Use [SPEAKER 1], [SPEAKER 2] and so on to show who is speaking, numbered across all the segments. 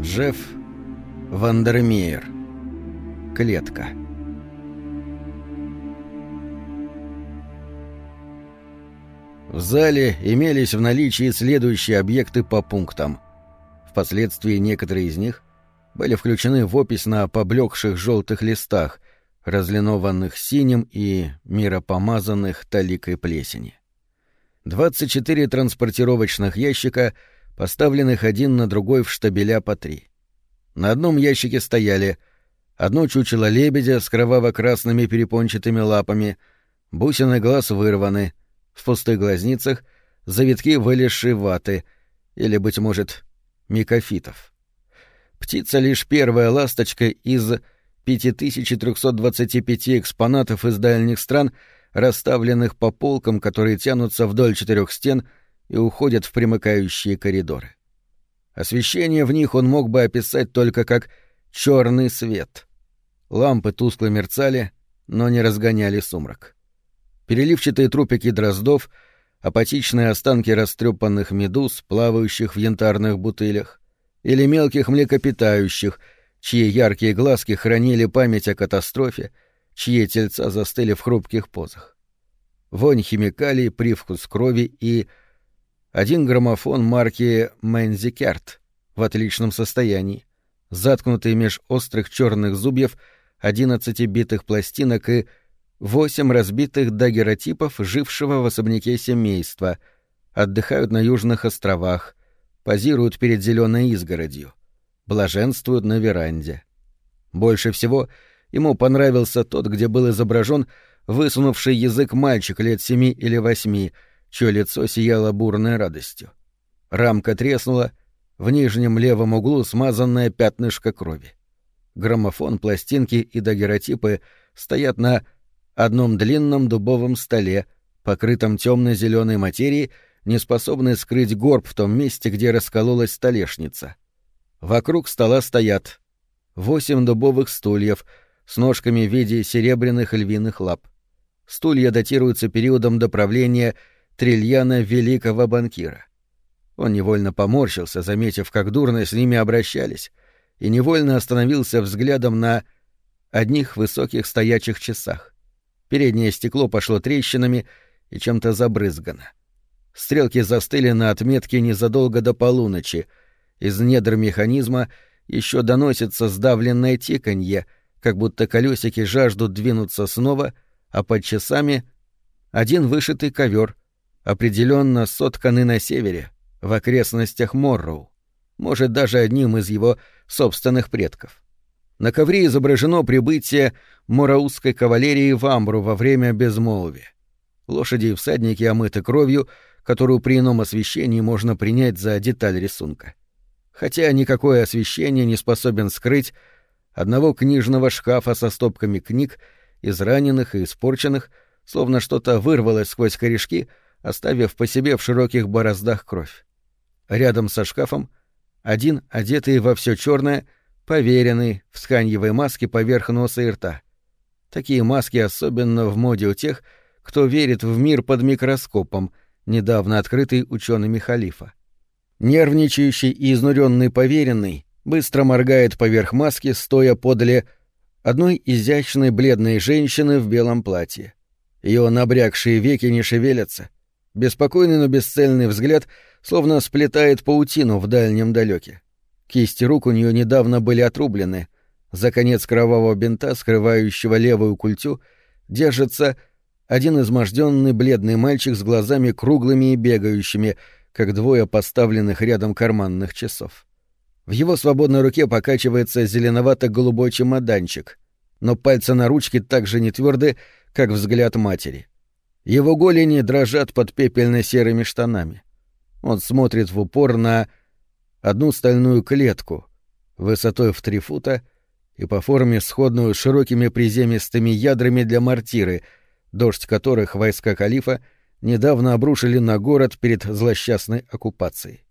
[SPEAKER 1] Джефф Вандермеер. Клетка. В зале имелись в наличии следующие объекты по пунктам. Впоследствии некоторые из них были включены в опись на поблекших желтых листах, разлинованных синим и миропомазанных таликой плесени. 24 транспортировочных ящика — поставленных один на другой в штабеля по три. На одном ящике стояли одно чучело лебедя с кроваво-красными перепончатыми лапами, бусины глаз вырваны, в пустых глазницах завитки вылезшие ваты, или, быть может, микофитов. Птица лишь первая ласточка из 5325 экспонатов из дальних стран, расставленных по полкам, которые тянутся вдоль четырех стен — и уходят в примыкающие коридоры. Освещение в них он мог бы описать только как черный свет. Лампы тускло мерцали, но не разгоняли сумрак. Переливчатые трупики дроздов, апатичные останки растрепанных медуз, плавающих в янтарных бутылях, или мелких млекопитающих, чьи яркие глазки хранили память о катастрофе, чьи тельца застыли в хрупких позах. Вонь химикалий, привкус крови и один граммофон марки «Мэнзи в отличном состоянии, заткнутый меж острых черных зубьев 11 битых пластинок и восемь разбитых дагеротипов, жившего в особняке семейства, отдыхают на южных островах, позируют перед зеленой изгородью, блаженствуют на веранде. Больше всего ему понравился тот, где был изображен высунувший язык мальчик лет семи или восьми — чье лицо сияло бурной радостью. Рамка треснула, в нижнем левом углу смазанное пятнышко крови. Граммофон, пластинки и дагеротипы стоят на одном длинном дубовом столе, покрытом темно-зеленой материей, не способной скрыть горб в том месте, где раскололась столешница. Вокруг стола стоят восемь дубовых стульев с ножками в виде серебряных львиных лап. Стулья датируются периодом до правления триллиана великого банкира. Он невольно поморщился, заметив, как дурно с ними обращались, и невольно остановился взглядом на одних высоких стоячих часах. Переднее стекло пошло трещинами и чем-то забрызгано. Стрелки застыли на отметке незадолго до полуночи. Из недр механизма еще доносится сдавленное тиканье, как будто колесики жаждут двинуться снова, а под часами — один вышитый ковер, определенно сотканы на севере, в окрестностях Морроу, может, даже одним из его собственных предков. На ковре изображено прибытие мораусской кавалерии в Амбру во время безмолвия. Лошади и всадники омыты кровью, которую при ином освещении можно принять за деталь рисунка. Хотя никакое освещение не способен скрыть одного книжного шкафа со стопками книг, израненных и испорченных, словно что-то вырвалось сквозь корешки — оставив по себе в широких бороздах кровь. Рядом со шкафом один, одетый во все черное, поверенный в сканьевой маске поверх носа и рта. Такие маски особенно в моде у тех, кто верит в мир под микроскопом, недавно открытый учеными халифа. Нервничающий и изнуренный поверенный быстро моргает поверх маски, стоя подле одной изящной бледной женщины в белом платье. Ее набрякшие веки не шевелятся — Беспокойный, но бесцельный взгляд словно сплетает паутину в дальнем далеке. Кисти рук у нее недавно были отрублены. За конец кровавого бинта, скрывающего левую культю, держится один изможденный бледный мальчик с глазами круглыми и бегающими, как двое поставленных рядом карманных часов. В его свободной руке покачивается зеленовато-голубой чемоданчик, но пальцы на ручке так же не тверды, как взгляд матери. Его голени дрожат под пепельно-серыми штанами. Он смотрит в упор на одну стальную клетку, высотой в три фута и по форме сходную с широкими приземистыми ядрами для мортиры, дождь которых войска калифа недавно обрушили на город перед злосчастной оккупацией.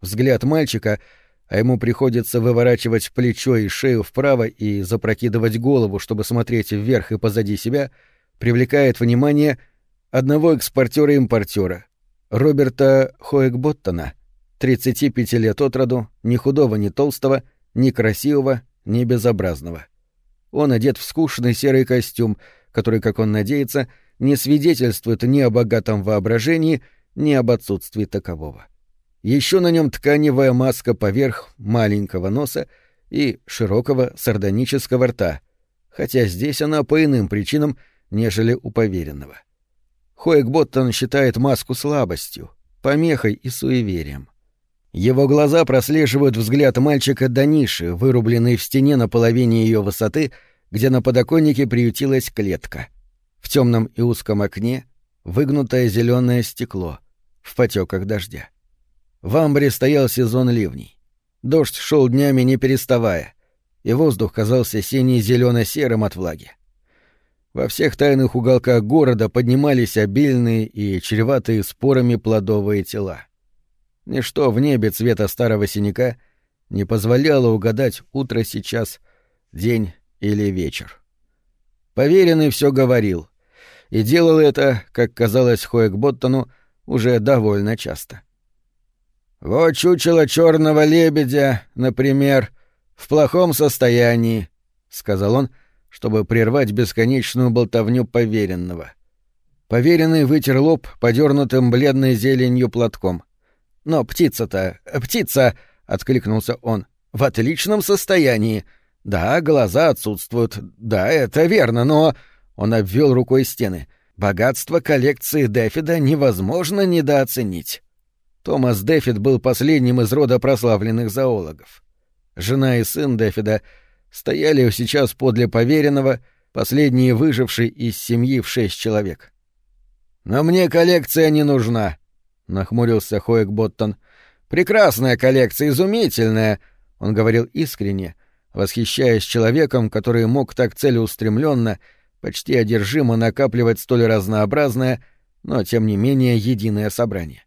[SPEAKER 1] Взгляд мальчика, а ему приходится выворачивать плечо и шею вправо и запрокидывать голову, чтобы смотреть вверх и позади себя, привлекает внимание — одного экспортера-импортера, Роберта Хоекботтона, 35 лет от роду, ни худого, ни толстого, ни красивого, ни безобразного. Он одет в скучный серый костюм, который, как он надеется, не свидетельствует ни о богатом воображении, ни об отсутствии такового. Еще на нем тканевая маска поверх маленького носа и широкого сардонического рта, хотя здесь она по иным причинам, нежели у поверенного. — Хоекботтон считает маску слабостью, помехой и суеверием. Его глаза прослеживают взгляд мальчика до ниши, вырубленной в стене на половине ее высоты, где на подоконнике приютилась клетка. В темном и узком окне выгнутое зеленое стекло в потеках дождя. В амбре стоял сезон ливней. Дождь шел днями не переставая, и воздух казался синий-зелено-серым от влаги. Во всех тайных уголках города поднимались обильные и чреватые спорами плодовые тела. Ничто в небе цвета старого синяка не позволяло угадать утро сейчас, день или вечер. Поверенный все говорил, и делал это, как казалось Хоекботтону, уже довольно часто. «Вот чучело черного лебедя, например, в плохом состоянии», — сказал он, — чтобы прервать бесконечную болтовню поверенного. Поверенный вытер лоб подернутым бледной зеленью платком. «Но птица-то... птица!» — откликнулся он. «В отличном состоянии. Да, глаза отсутствуют. Да, это верно, но...» Он обвел рукой стены. «Богатство коллекции Дефида невозможно недооценить». Томас Дефид был последним из рода прославленных зоологов. Жена и сын Дефида — стояли сейчас подле поверенного, последние выжившие из семьи в шесть человек. «Но мне коллекция не нужна», — нахмурился Хоек Боттон. «Прекрасная коллекция, изумительная», — он говорил искренне, восхищаясь человеком, который мог так целеустремленно, почти одержимо накапливать столь разнообразное, но тем не менее единое собрание.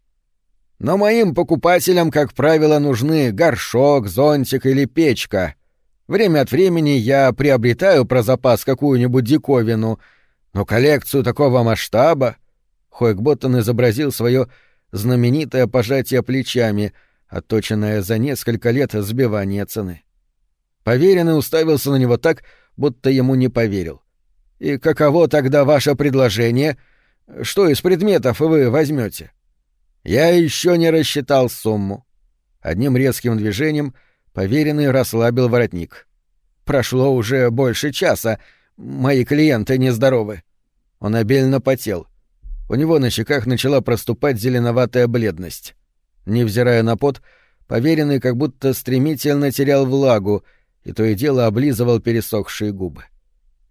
[SPEAKER 1] Но моим покупателям, как правило, нужны горшок, зонтик или печка — Время от времени я приобретаю про запас какую-нибудь диковину, но коллекцию такого масштаба... Хойкботтон изобразил свое знаменитое пожатие плечами, отточенное за несколько лет сбивания цены. Поверенный уставился на него так, будто ему не поверил. «И каково тогда ваше предложение? Что из предметов вы возьмете? «Я еще не рассчитал сумму». Одним резким движением — Поверенный расслабил воротник. «Прошло уже больше часа. Мои клиенты нездоровы». Он обильно потел. У него на щеках начала проступать зеленоватая бледность. Невзирая на пот, поверенный как будто стремительно терял влагу и то и дело облизывал пересохшие губы.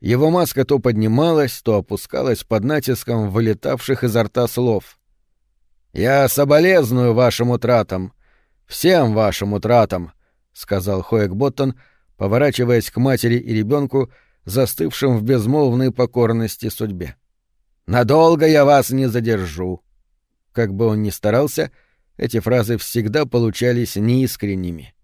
[SPEAKER 1] Его маска то поднималась, то опускалась под натиском вылетавших изо рта слов. «Я соболезную вашим утратам, всем вашим утратам», сказал Хоек Боттон, поворачиваясь к матери и ребенку, застывшим в безмолвной покорности судьбе. «Надолго я вас не задержу!» Как бы он ни старался, эти фразы всегда получались неискренними.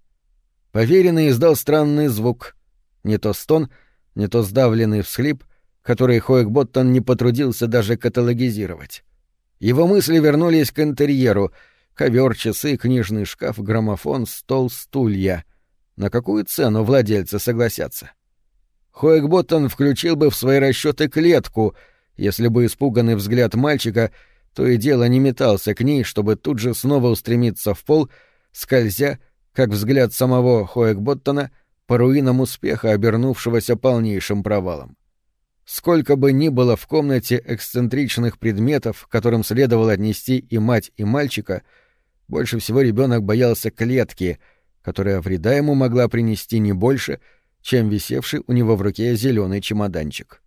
[SPEAKER 1] Поверенный издал странный звук. Не то стон, не то сдавленный всхлип, который Хоек Боттон не потрудился даже каталогизировать. Его мысли вернулись к интерьеру — ковер, часы, книжный шкаф, граммофон, стол, стулья — на какую цену владельцы согласятся. Хоекботтон включил бы в свои расчеты клетку, если бы испуганный взгляд мальчика то и дело не метался к ней, чтобы тут же снова устремиться в пол, скользя, как взгляд самого Хоекботтона, по руинам успеха, обернувшегося полнейшим провалом. Сколько бы ни было в комнате эксцентричных предметов, которым следовало отнести и мать, и мальчика, больше всего ребенок боялся клетки — которая вреда ему могла принести не больше, чем висевший у него в руке зеленый чемоданчик.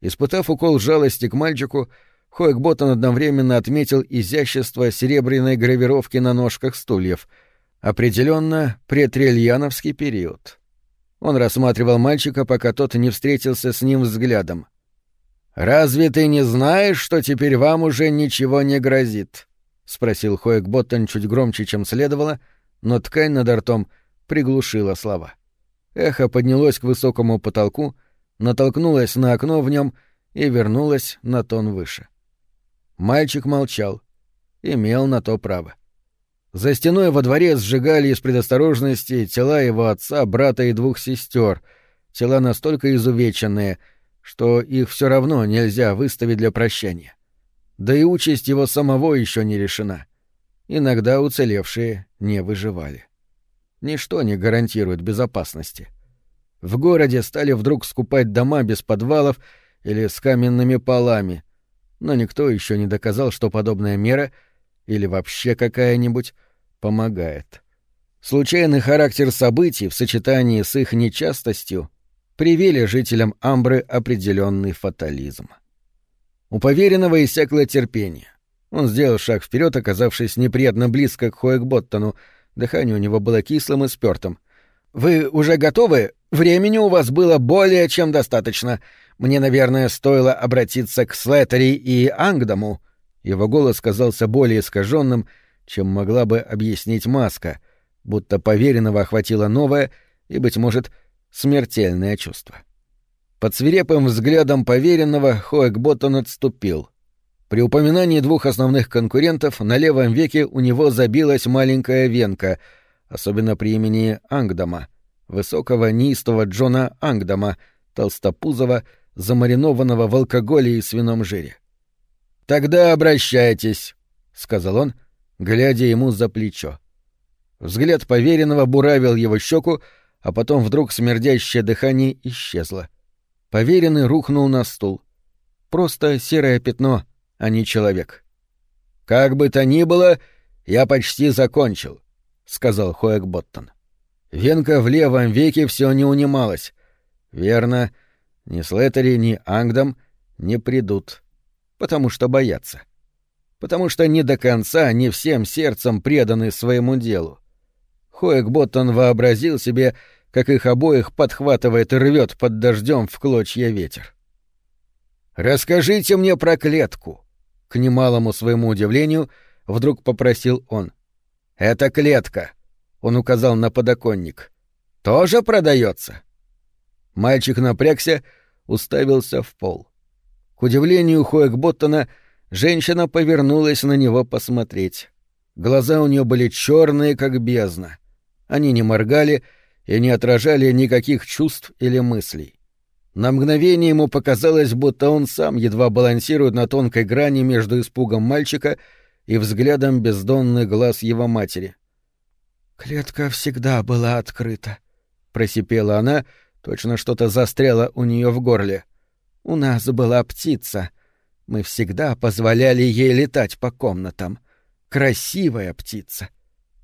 [SPEAKER 1] Испытав укол жалости к мальчику, Хойкботтон одновременно отметил изящество серебряной гравировки на ножках стульев, определенно претрельяновский период. Он рассматривал мальчика, пока тот не встретился с ним взглядом. «Разве ты не знаешь, что теперь вам уже ничего не грозит?» — спросил Хойкботтон чуть громче, чем следовало — но ткань над ртом приглушила слова. Эхо поднялось к высокому потолку, натолкнулось на окно в нем и вернулось на тон выше. Мальчик молчал. Имел на то право. За стеной во дворе сжигали из предосторожности тела его отца, брата и двух сестер, тела настолько изувеченные, что их все равно нельзя выставить для прощания. Да и участь его самого еще не решена — Иногда уцелевшие не выживали. Ничто не гарантирует безопасности. В городе стали вдруг скупать дома без подвалов или с каменными полами, но никто еще не доказал, что подобная мера или вообще какая-нибудь помогает. Случайный характер событий в сочетании с их нечастостью привели жителям Амбры определенный фатализм. У поверенного иссякло терпение. Он сделал шаг вперед, оказавшись неприятно близко к Хоекботтону. Дыхание у него было кислым и спёртым. «Вы уже готовы? Времени у вас было более чем достаточно. Мне, наверное, стоило обратиться к Слеттери и Ангдому». Его голос казался более искаженным, чем могла бы объяснить маска, будто поверенного охватило новое и, быть может, смертельное чувство. Под свирепым взглядом поверенного Хоекботтон отступил — при упоминании двух основных конкурентов на левом веке у него забилась маленькая венка, особенно при имени Ангдама, высокого неистого Джона Ангдама, толстопузого, замаринованного в алкоголе и свином жире. «Тогда обращайтесь», — сказал он, глядя ему за плечо. Взгляд поверенного буравил его щеку, а потом вдруг смердящее дыхание исчезло. Поверенный рухнул на стул. Просто серое пятно — а не человек. «Как бы то ни было, я почти закончил», — сказал Хоек Боттон. Венка в левом веке все не унималась. Верно, ни Слеттери, ни Ангдам не придут, потому что боятся. Потому что не до конца, не всем сердцем преданы своему делу. Хоек Боттон вообразил себе, как их обоих подхватывает и рвет под дождем в клочья ветер. «Расскажите мне про клетку», к немалому своему удивлению, вдруг попросил он. «Это клетка!» — он указал на подоконник. «Тоже продается?» Мальчик напрягся, уставился в пол. К удивлению Хоекботтона женщина повернулась на него посмотреть. Глаза у нее были черные, как бездна. Они не моргали и не отражали никаких чувств или мыслей. На мгновение ему показалось, будто он сам едва балансирует на тонкой грани между испугом мальчика и взглядом бездонных глаз его матери. «Клетка всегда была открыта», — просипела она, точно что-то застряло у нее в горле. «У нас была птица. Мы всегда позволяли ей летать по комнатам. Красивая птица.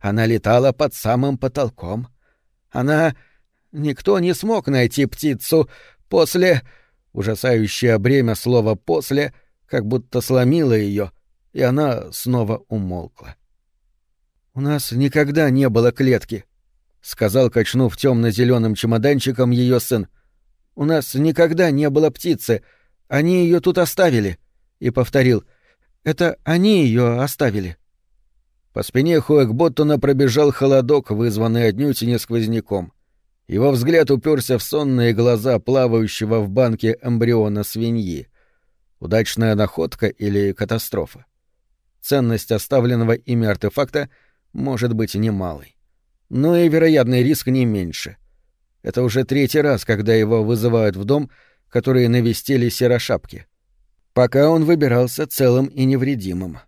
[SPEAKER 1] Она летала под самым потолком. Она...» Никто не смог найти птицу, После... Ужасающее бремя слова «после» как будто сломило ее, и она снова умолкла. «У нас никогда не было клетки», — сказал, качнув темно-зеленым чемоданчиком ее сын. «У нас никогда не было птицы. Они ее тут оставили», — и повторил. «Это они ее оставили». По спине Хуэкботтона пробежал холодок, вызванный отнюдь не сквозняком. Его взгляд уперся в сонные глаза плавающего в банке эмбриона свиньи. Удачная находка или катастрофа? Ценность оставленного ими артефакта может быть немалой. Но и вероятный риск не меньше. Это уже третий раз, когда его вызывают в дом, который навестили серошапки. Пока он выбирался целым и невредимым.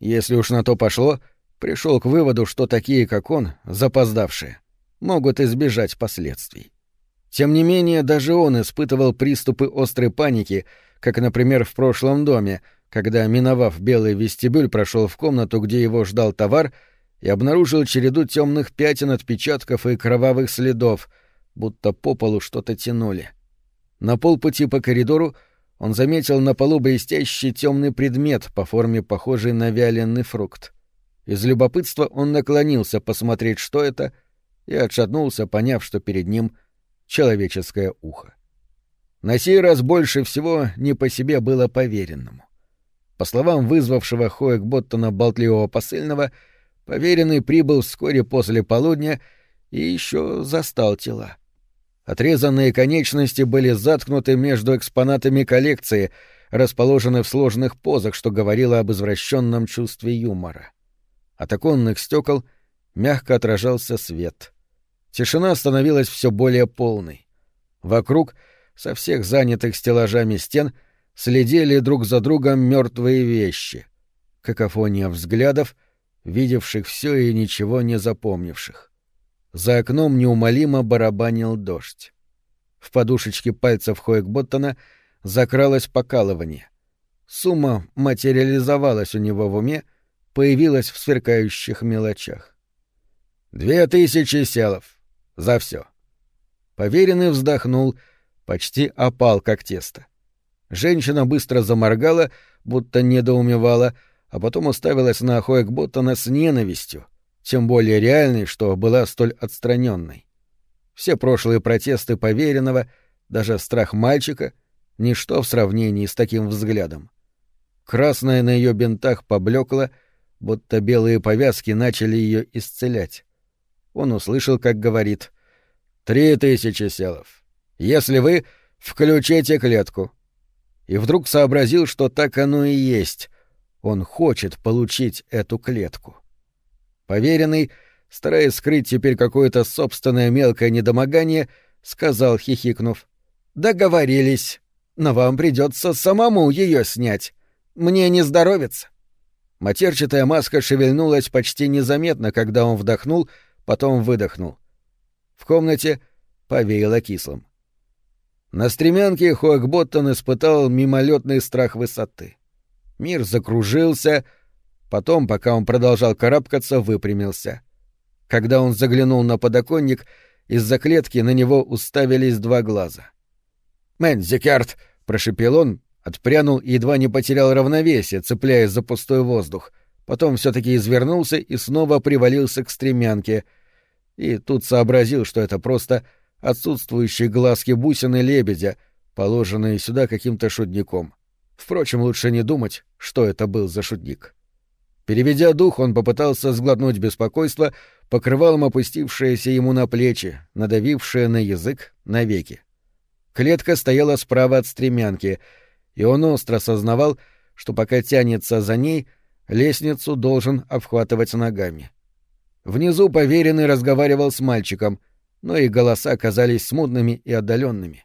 [SPEAKER 1] Если уж на то пошло, пришел к выводу, что такие, как он, запоздавшие могут избежать последствий. Тем не менее, даже он испытывал приступы острой паники, как, например, в прошлом доме, когда, миновав белый вестибюль, прошел в комнату, где его ждал товар, и обнаружил череду темных пятен отпечатков и кровавых следов, будто по полу что-то тянули. На полпути по коридору он заметил на полу блестящий темный предмет по форме похожий на вяленый фрукт. Из любопытства он наклонился посмотреть, что это — и отшатнулся, поняв, что перед ним человеческое ухо. На сей раз больше всего не по себе было поверенному. По словам вызвавшего Хоек Боттона болтливого посыльного, поверенный прибыл вскоре после полудня и еще застал тела. Отрезанные конечности были заткнуты между экспонатами коллекции, расположены в сложных позах, что говорило об извращенном чувстве юмора. От оконных стекол мягко отражался свет. Тишина становилась все более полной. Вокруг, со всех занятых стеллажами стен, следили друг за другом мертвые вещи. Какофония взглядов, видевших все и ничего не запомнивших. За окном неумолимо барабанил дождь. В подушечке пальцев Хоекботтона закралось покалывание. Сумма материализовалась у него в уме, появилась в сверкающих мелочах. «Две тысячи селов!» за все. Поверенный вздохнул, почти опал, как тесто. Женщина быстро заморгала, будто недоумевала, а потом уставилась на Хоек Боттона с ненавистью, тем более реальной, что была столь отстраненной. Все прошлые протесты поверенного, даже страх мальчика — ничто в сравнении с таким взглядом. Красное на ее бинтах поблекло, будто белые повязки начали ее исцелять он услышал, как говорит. «Три тысячи селов. Если вы включите клетку». И вдруг сообразил, что так оно и есть. Он хочет получить эту клетку. Поверенный, стараясь скрыть теперь какое-то собственное мелкое недомогание, сказал, хихикнув. «Договорились. Но вам придется самому ее снять. Мне не здоровится». Матерчатая маска шевельнулась почти незаметно, когда он вдохнул — потом выдохнул. В комнате повеяло кислым. На стремянке Хуакботтон испытал мимолетный страх высоты. Мир закружился, потом, пока он продолжал карабкаться, выпрямился. Когда он заглянул на подоконник, из-за клетки на него уставились два глаза. «Мэнзикерт!» — прошепел он, отпрянул и едва не потерял равновесие, цепляясь за пустой воздух. Потом все таки извернулся и снова привалился к стремянке — и тут сообразил, что это просто отсутствующие глазки бусины лебедя, положенные сюда каким-то шутником. Впрочем, лучше не думать, что это был за шутник. Переведя дух, он попытался сглотнуть беспокойство, покрывалом опустившееся ему на плечи, надавившее на язык, на веки. Клетка стояла справа от стремянки, и он остро сознавал, что пока тянется за ней, лестницу должен обхватывать ногами. — Внизу поверенный разговаривал с мальчиком, но их голоса казались смутными и отдаленными.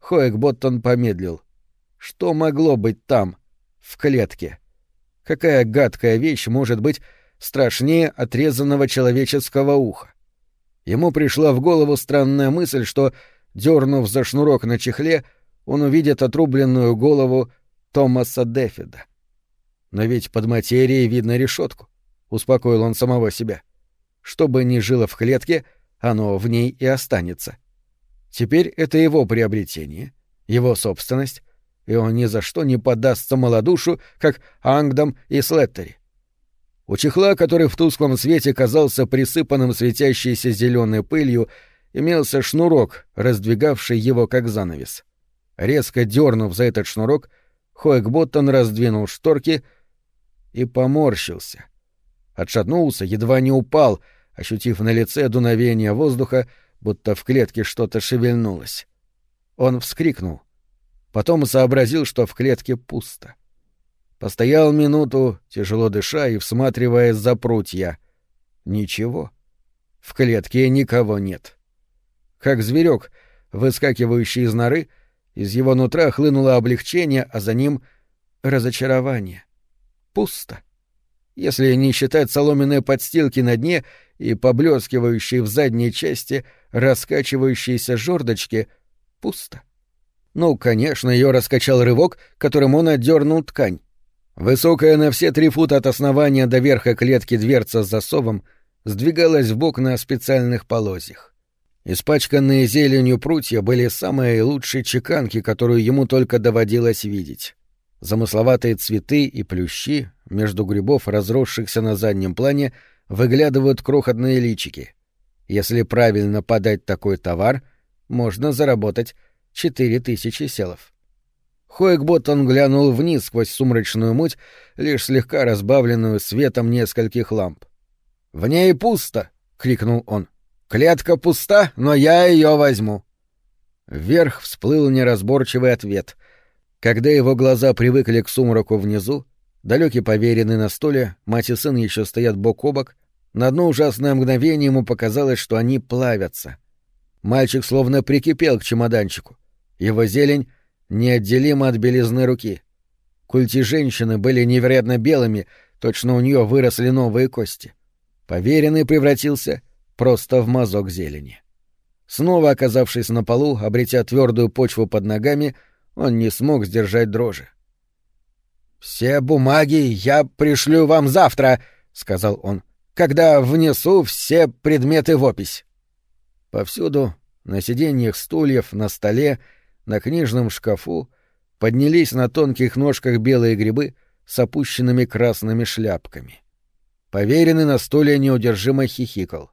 [SPEAKER 1] Хоек Боттон помедлил. Что могло быть там, в клетке? Какая гадкая вещь может быть страшнее отрезанного человеческого уха? Ему пришла в голову странная мысль, что, дернув за шнурок на чехле, он увидит отрубленную голову Томаса Деффида. Но ведь под материей видно решетку, успокоил он самого себя. — что бы ни жило в клетке, оно в ней и останется. Теперь это его приобретение, его собственность, и он ни за что не поддастся малодушу, как Ангдам и Слеттери. У чехла, который в тусклом свете казался присыпанным светящейся зеленой пылью, имелся шнурок, раздвигавший его как занавес. Резко дернув за этот шнурок, Хоек Боттон раздвинул шторки и поморщился отшатнулся, едва не упал, ощутив на лице дуновение воздуха, будто в клетке что-то шевельнулось. Он вскрикнул. Потом сообразил, что в клетке пусто. Постоял минуту, тяжело дыша и всматриваясь за прутья. Ничего. В клетке никого нет. Как зверек, выскакивающий из норы, из его нутра хлынуло облегчение, а за ним — разочарование. Пусто. — если не считать соломенной подстилки на дне и поблескивающей в задней части раскачивающейся жердочки, пусто. Ну, конечно, ее раскачал рывок, которым он отдернул ткань. Высокая на все три фута от основания до верха клетки дверца с засовом сдвигалась в бок на специальных полозьях. Испачканные зеленью прутья были самые лучшие чеканки, которую ему только доводилось видеть. Замысловатые цветы и плющи между грибов, разросшихся на заднем плане, выглядывают крохотные личики. Если правильно подать такой товар, можно заработать 4000 селов. Хойкботтон глянул вниз сквозь сумрачную муть, лишь слегка разбавленную светом нескольких ламп. «В ней пусто!» — крикнул он. «Клетка пуста, но я ее возьму!» Вверх всплыл неразборчивый ответ — когда его глаза привыкли к сумраку внизу, далекий поверенный на стуле, мать и сын еще стоят бок о бок, на одно ужасное мгновение ему показалось, что они плавятся. Мальчик словно прикипел к чемоданчику. Его зелень неотделима от белизны руки. Культи женщины были невероятно белыми, точно у нее выросли новые кости. Поверенный превратился просто в мазок зелени. Снова оказавшись на полу, обретя твердую почву под ногами — он не смог сдержать дрожи. «Все бумаги я пришлю вам завтра», — сказал он, — «когда внесу все предметы в опись». Повсюду, на сиденьях стульев, на столе, на книжном шкафу, поднялись на тонких ножках белые грибы с опущенными красными шляпками. Поверенный на стуле неудержимо хихикал.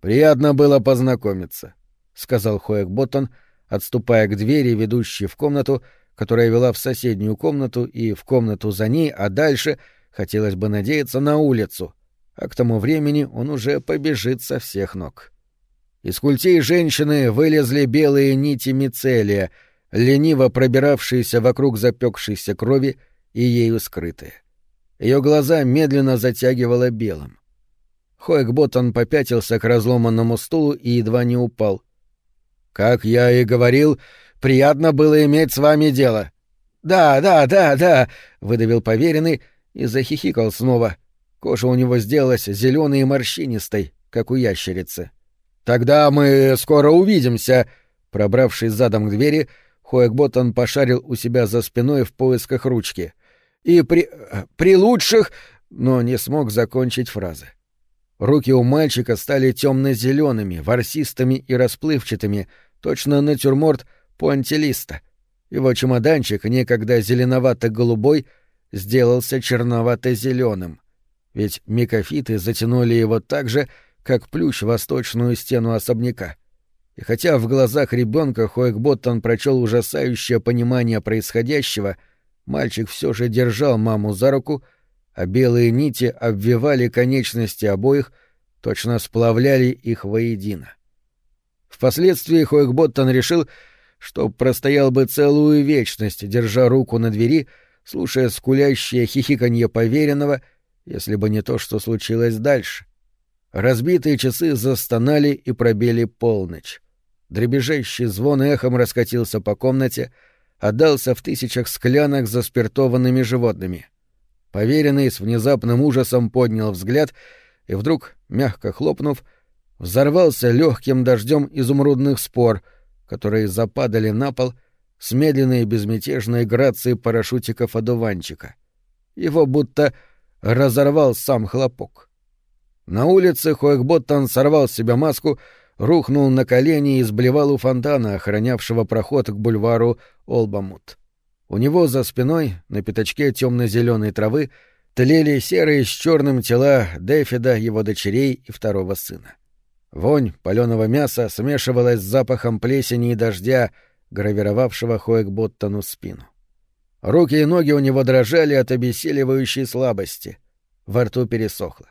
[SPEAKER 1] «Приятно было познакомиться», — сказал Хоек Боттон, — отступая к двери, ведущей в комнату, которая вела в соседнюю комнату и в комнату за ней, а дальше, хотелось бы надеяться, на улицу. А к тому времени он уже побежит со всех ног. Из культей женщины вылезли белые нити мицелия, лениво пробиравшиеся вокруг запекшейся крови и ею скрытые. Ее глаза медленно затягивало белым. Хойк Боттон попятился к разломанному стулу и едва не упал, как я и говорил, приятно было иметь с вами дело. Да, да, да, да, выдавил поверенный и захихикал снова. Кожа у него сделалась зеленой и морщинистой, как у ящерицы. Тогда мы скоро увидимся, пробравшись задом к двери, Хуэкботтон пошарил у себя за спиной в поисках ручки. И при... при лучших... но не смог закончить фразы. Руки у мальчика стали темно-зелеными, ворсистыми и расплывчатыми, точно натюрморт пуантилиста. Его чемоданчик, некогда зеленовато-голубой, сделался черновато-зеленым. Ведь микофиты затянули его так же, как плющ восточную стену особняка. И хотя в глазах ребенка Хоекботтон прочел ужасающее понимание происходящего, мальчик все же держал маму за руку, а белые нити обвивали конечности обоих, точно сплавляли их воедино. Впоследствии Хойкботтон решил, что простоял бы целую вечность, держа руку на двери, слушая скулящее хихиканье поверенного, если бы не то, что случилось дальше. Разбитые часы застонали и пробили полночь. Дребежащий звон эхом раскатился по комнате, отдался в тысячах склянок за спиртованными животными. Поверенный с внезапным ужасом поднял взгляд и вдруг, мягко хлопнув, — взорвался легким дождем изумрудных спор, которые западали на пол с медленной и безмятежной грацией парашютиков-одуванчика. Его будто разорвал сам хлопок. На улице Хуэкботтон сорвал с себя маску, рухнул на колени и сблевал у фонтана, охранявшего проход к бульвару Олбамут. У него за спиной, на пятачке темно-зеленой травы, тлели серые с черным тела Дэфида, его дочерей и второго сына. Вонь паленого мяса смешивалась с запахом плесени и дождя, гравировавшего Хоекботтону спину. Руки и ноги у него дрожали от обессиливающей слабости. Во рту пересохло.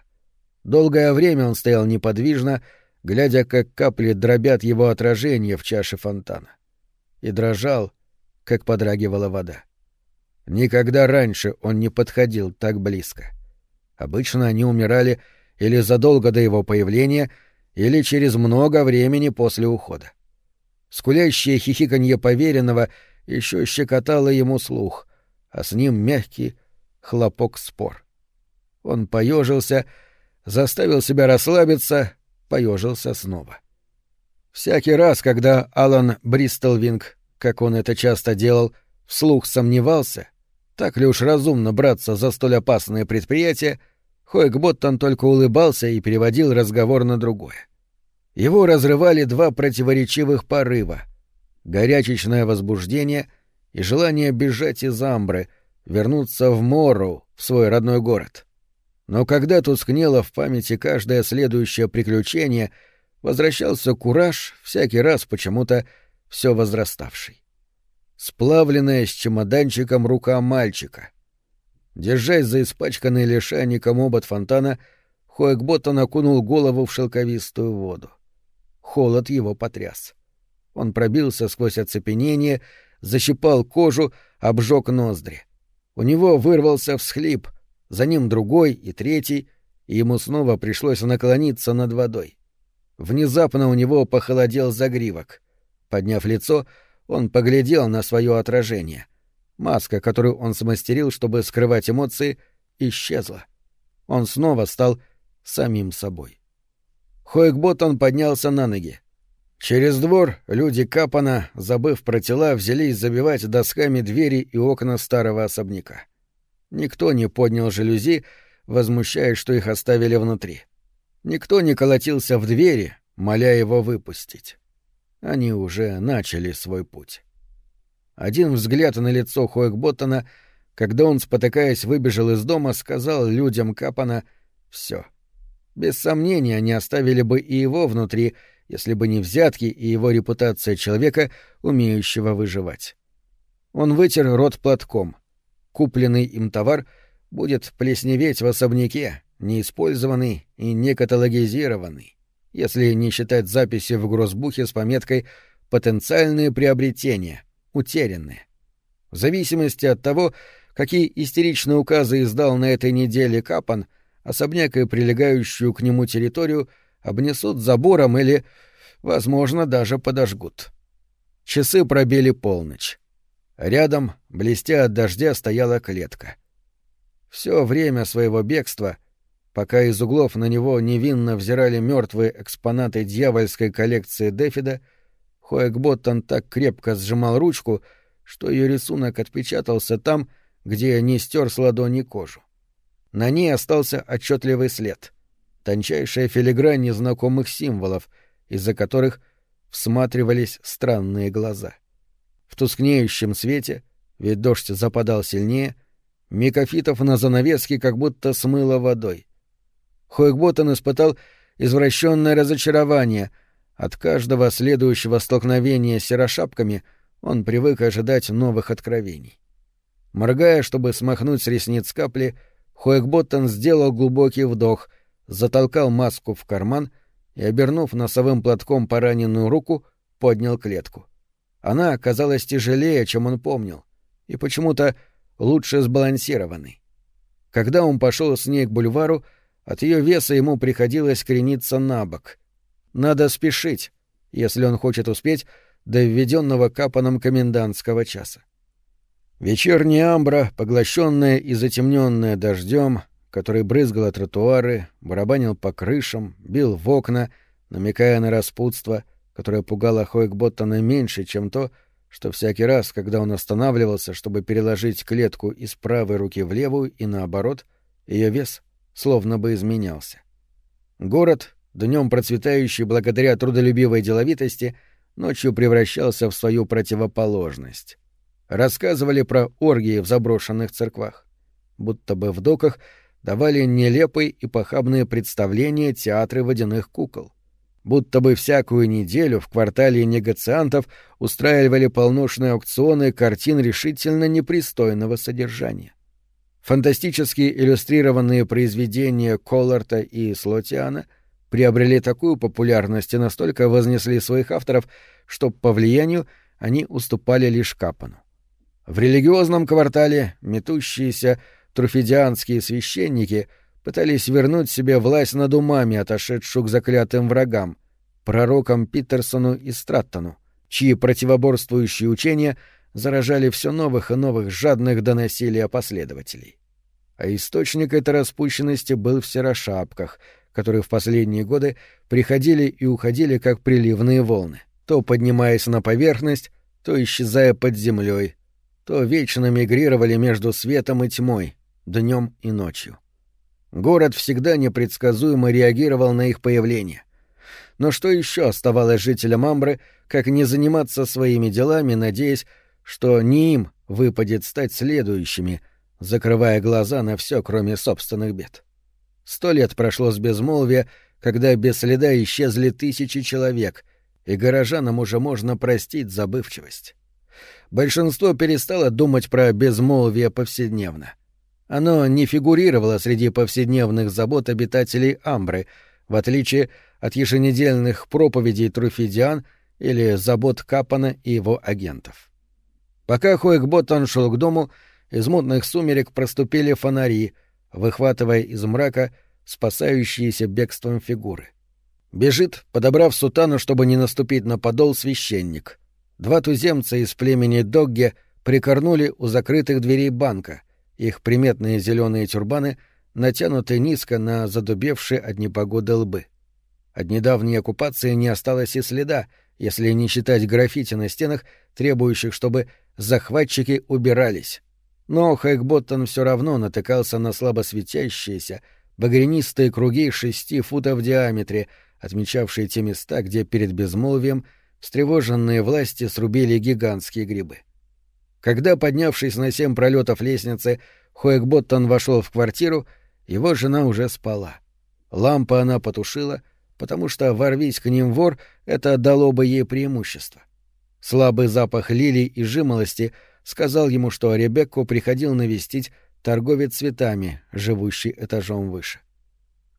[SPEAKER 1] Долгое время он стоял неподвижно, глядя, как капли дробят его отражение в чаше фонтана. И дрожал, как подрагивала вода. Никогда раньше он не подходил так близко. Обычно они умирали или задолго до его появления — или через много времени после ухода. Скулящее хихиканье поверенного еще щекотало ему слух, а с ним мягкий хлопок спор. Он поежился, заставил себя расслабиться, поежился снова. Всякий раз, когда Алан Бристолвинг, как он это часто делал, вслух сомневался, так ли уж разумно браться за столь опасное предприятие, — Хойк-Боттон только улыбался и переводил разговор на другое. Его разрывали два противоречивых порыва — горячечное возбуждение и желание бежать из Амбры, вернуться в Мору, в свой родной город. Но когда тускнело в памяти каждое следующее приключение, возвращался кураж, всякий раз почему-то все возраставший. Сплавленная с чемоданчиком рука мальчика — Держась за испачканный лишайником обод фонтана, Хоекботтон окунул голову в шелковистую воду. Холод его потряс. Он пробился сквозь оцепенение, защипал кожу, обжег ноздри. У него вырвался всхлип, за ним другой и третий, и ему снова пришлось наклониться над водой. Внезапно у него похолодел загривок. Подняв лицо, он поглядел на свое отражение — Маска, которую он смастерил, чтобы скрывать эмоции, исчезла. Он снова стал самим собой. Хойкботон поднялся на ноги. Через двор люди Капана, забыв про тела, взялись забивать досками двери и окна старого особняка. Никто не поднял жалюзи, возмущаясь, что их оставили внутри. Никто не колотился в двери, моля его выпустить. Они уже начали свой путь. Один взгляд на лицо Хоекботтона, когда он, спотыкаясь, выбежал из дома, сказал людям Капана «все». Без сомнения, они оставили бы и его внутри, если бы не взятки и его репутация человека, умеющего выживать. Он вытер рот платком. Купленный им товар будет плесневеть в особняке, неиспользованный и не каталогизированный, если не считать записи в грозбухе с пометкой «Потенциальные приобретения», утерянные. В зависимости от того, какие истеричные указы издал на этой неделе Капан, особняк и прилегающую к нему территорию обнесут забором или, возможно, даже подожгут. Часы пробили полночь. Рядом, блестя от дождя, стояла клетка. Все время своего бегства, пока из углов на него невинно взирали мертвые экспонаты дьявольской коллекции Дефида, — Хоек Боттон так крепко сжимал ручку, что ее рисунок отпечатался там, где не стер с ладони кожу. На ней остался отчетливый след — тончайшая филигрань незнакомых символов, из-за которых всматривались странные глаза. В тускнеющем свете, ведь дождь западал сильнее, микофитов на занавеске как будто смыло водой. Хойкботтон испытал извращенное разочарование — от каждого следующего столкновения с серошапками он привык ожидать новых откровений. Моргая, чтобы смахнуть с ресниц капли, Хуэкботтон сделал глубокий вдох, затолкал маску в карман и, обернув носовым платком пораненную руку, поднял клетку. Она оказалась тяжелее, чем он помнил, и почему-то лучше сбалансированной. Когда он пошел с ней к бульвару, от ее веса ему приходилось крениться на бок — надо спешить, если он хочет успеть до введенного капаном комендантского часа. Вечерняя амбра, поглощенная и затемненная дождем, который брызгал тротуары, барабанил по крышам, бил в окна, намекая на распутство, которое пугало Хойкботтона меньше, чем то, что всякий раз, когда он останавливался, чтобы переложить клетку из правой руки в левую и наоборот, ее вес словно бы изменялся. Город, днем процветающий благодаря трудолюбивой деловитости, ночью превращался в свою противоположность. Рассказывали про оргии в заброшенных церквах. Будто бы в доках давали нелепые и похабные представления театры водяных кукол. Будто бы всякую неделю в квартале негациантов устраивали полношные аукционы картин решительно непристойного содержания. фантастически иллюстрированные произведения Колларта и Слотиана — приобрели такую популярность и настолько вознесли своих авторов, что по влиянию они уступали лишь Капану. В религиозном квартале метущиеся труфидианские священники пытались вернуть себе власть над умами, отошедшую к заклятым врагам, пророкам Питерсону и Страттону, чьи противоборствующие учения заражали все новых и новых жадных до насилия последователей. А источник этой распущенности был в серошапках — которые в последние годы приходили и уходили как приливные волны, то поднимаясь на поверхность, то исчезая под землей, то вечно мигрировали между светом и тьмой, днем и ночью. Город всегда непредсказуемо реагировал на их появление. Но что еще оставалось жителям Амбры, как не заниматься своими делами, надеясь, что не им выпадет стать следующими, закрывая глаза на все, кроме собственных бед. Сто лет прошло с безмолвия, когда без следа исчезли тысячи человек, и горожанам уже можно простить забывчивость. Большинство перестало думать про безмолвие повседневно. Оно не фигурировало среди повседневных забот обитателей Амбры, в отличие от еженедельных проповедей Труфидиан или забот Капана и его агентов. Пока Хуэкботтон шел к дому, из мутных сумерек проступили фонари — выхватывая из мрака спасающиеся бегством фигуры. Бежит, подобрав сутану, чтобы не наступить на подол, священник. Два туземца из племени Догге прикорнули у закрытых дверей банка. Их приметные зеленые тюрбаны натянуты низко на задубевшие от непогоды лбы. От недавней оккупации не осталось и следа, если не считать граффити на стенах, требующих, чтобы захватчики убирались но Хэкботтон все равно натыкался на слабо светящиеся, багрянистые круги шести футов в диаметре, отмечавшие те места, где перед безмолвием встревоженные власти срубили гигантские грибы. Когда, поднявшись на семь пролетов лестницы, Хоекботтон вошел в квартиру, его жена уже спала. Лампа она потушила, потому что ворвись к ним вор, это дало бы ей преимущество. Слабый запах лилий и жимолости — сказал ему, что Ребекку приходил навестить торговец цветами, живущий этажом выше.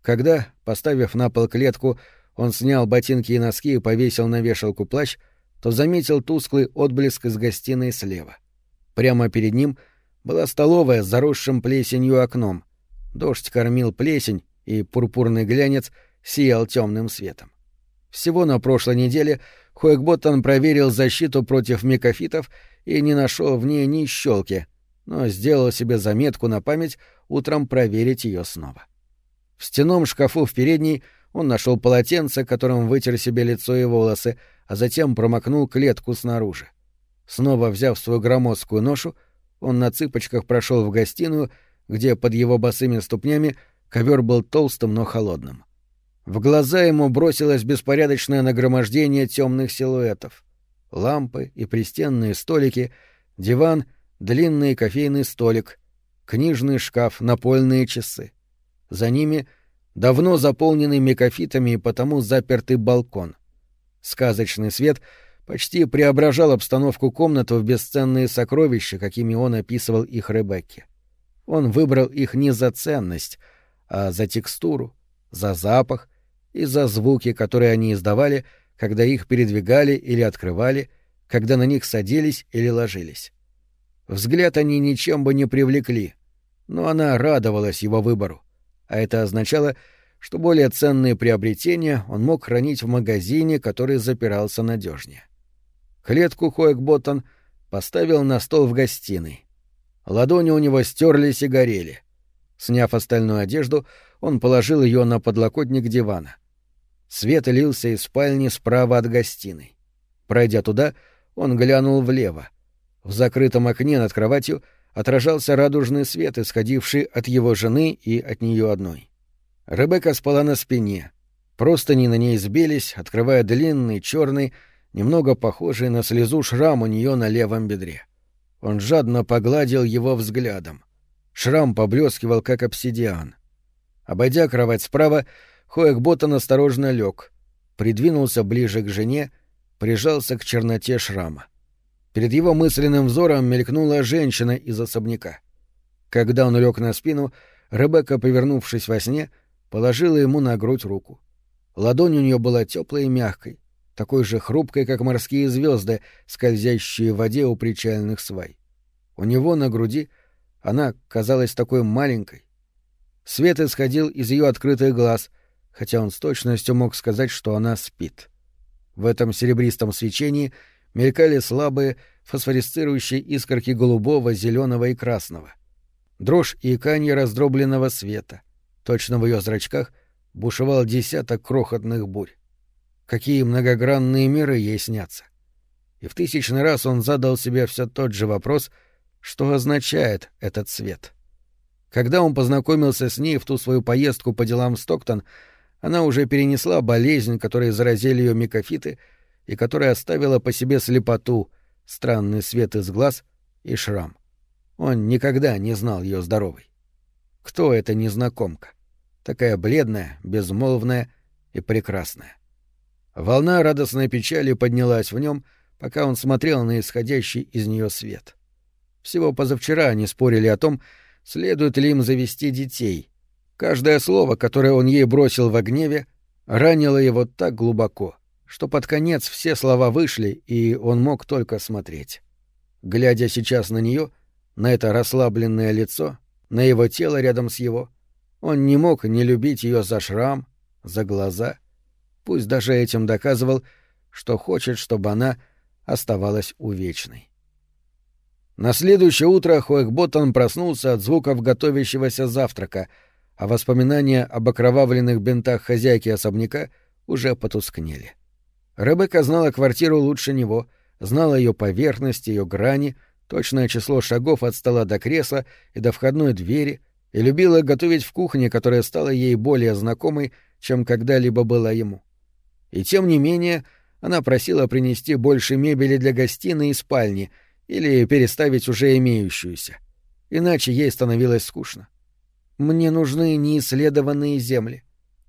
[SPEAKER 1] Когда, поставив на пол клетку, он снял ботинки и носки и повесил на вешалку плащ, то заметил тусклый отблеск из гостиной слева. Прямо перед ним была столовая с заросшим плесенью окном. Дождь кормил плесень, и пурпурный глянец сиял темным светом. Всего на прошлой неделе Хойкботтон проверил защиту против микофитов и не нашел в ней ни щелки, но сделал себе заметку на память утром проверить ее снова. В стенном шкафу в передней он нашел полотенце, которым вытер себе лицо и волосы, а затем промокнул клетку снаружи. Снова взяв свою громоздкую ношу, он на цыпочках прошел в гостиную, где под его босыми ступнями ковер был толстым, но холодным. В глаза ему бросилось беспорядочное нагромождение темных силуэтов лампы и пристенные столики, диван, длинный кофейный столик, книжный шкаф, напольные часы. За ними давно заполненный мекофитами и потому запертый балкон. Сказочный свет почти преображал обстановку комнаты в бесценные сокровища, какими он описывал их Ребекке. Он выбрал их не за ценность, а за текстуру, за запах и за звуки, которые они издавали — когда их передвигали или открывали, когда на них садились или ложились. Взгляд они ничем бы не привлекли, но она радовалась его выбору, а это означало, что более ценные приобретения он мог хранить в магазине, который запирался надежнее. Клетку Хоекботтон поставил на стол в гостиной. Ладони у него стерлись и горели. Сняв остальную одежду, он положил ее на подлокотник дивана — Свет лился из спальни справа от гостиной. Пройдя туда, он глянул влево. В закрытом окне над кроватью отражался радужный свет, исходивший от его жены и от нее одной. Ребекка спала на спине. Просто Простыни на ней сбились, открывая длинный, черный, немного похожий на слезу шрам у нее на левом бедре. Он жадно погладил его взглядом. Шрам поблескивал, как обсидиан. Обойдя кровать справа, Хоэкбота осторожно лег, придвинулся ближе к жене, прижался к черноте шрама. Перед его мысленным взором мелькнула женщина из особняка. Когда он лег на спину, Ребекка, повернувшись во сне, положила ему на грудь руку. Ладонь у нее была теплой и мягкой, такой же хрупкой, как морские звезды, скользящие в воде у причальных свай. У него на груди она казалась такой маленькой. Свет исходил из ее открытых глаз, хотя он с точностью мог сказать, что она спит. В этом серебристом свечении мелькали слабые, фосфорисцирующие искорки голубого, зеленого и красного. Дрожь и иканье раздробленного света. Точно в ее зрачках бушевал десяток крохотных бурь. Какие многогранные миры ей снятся. И в тысячный раз он задал себе все тот же вопрос, что означает этот свет. Когда он познакомился с ней в ту свою поездку по делам в Стоктон, она уже перенесла болезнь, которой заразили ее микофиты, и которая оставила по себе слепоту, странный свет из глаз и шрам. Он никогда не знал ее здоровой. Кто эта незнакомка? Такая бледная, безмолвная и прекрасная. Волна радостной печали поднялась в нем, пока он смотрел на исходящий из нее свет. Всего позавчера они спорили о том, следует ли им завести детей, Каждое слово, которое он ей бросил во гневе, ранило его так глубоко, что под конец все слова вышли, и он мог только смотреть. Глядя сейчас на нее, на это расслабленное лицо, на его тело рядом с его, он не мог не любить ее за шрам, за глаза, пусть даже этим доказывал, что хочет, чтобы она оставалась увечной. На следующее утро Хуэкботтон проснулся от звуков готовящегося завтрака — а воспоминания об окровавленных бинтах хозяйки особняка уже потускнели. Ребекка знала квартиру лучше него, знала ее поверхность, ее грани, точное число шагов от стола до кресла и до входной двери, и любила готовить в кухне, которая стала ей более знакомой, чем когда-либо была ему. И тем не менее она просила принести больше мебели для гостиной и спальни или переставить уже имеющуюся. Иначе ей становилось скучно. Мне нужны неисследованные земли.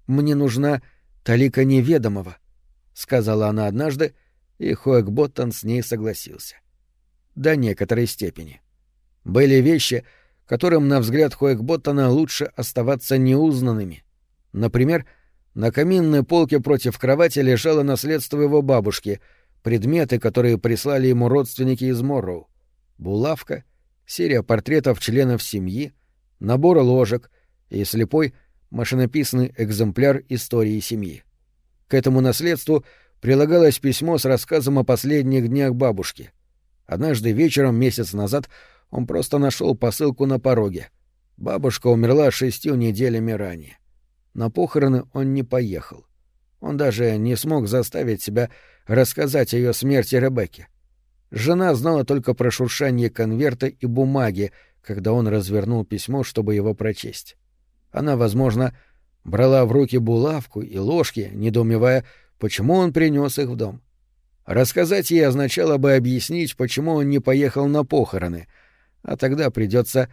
[SPEAKER 1] Мне нужна талика неведомого», — сказала она однажды, и Хоэк Боттон с ней согласился. До некоторой степени. Были вещи, которым, на взгляд Хоэк Боттона, лучше оставаться неузнанными. Например, на каминной полке против кровати лежало наследство его бабушки, предметы, которые прислали ему родственники из Морроу. Булавка, серия портретов членов семьи — набор ложек и слепой машинописный экземпляр истории семьи. К этому наследству прилагалось письмо с рассказом о последних днях бабушки. Однажды вечером месяц назад он просто нашел посылку на пороге. Бабушка умерла шестью неделями ранее. На похороны он не поехал. Он даже не смог заставить себя рассказать о ее смерти Ребекке. Жена знала только про шуршание конверта и бумаги, когда он развернул письмо, чтобы его прочесть. Она, возможно, брала в руки булавку и ложки, недоумевая, почему он принес их в дом. Рассказать ей означало бы объяснить, почему он не поехал на похороны, а тогда придется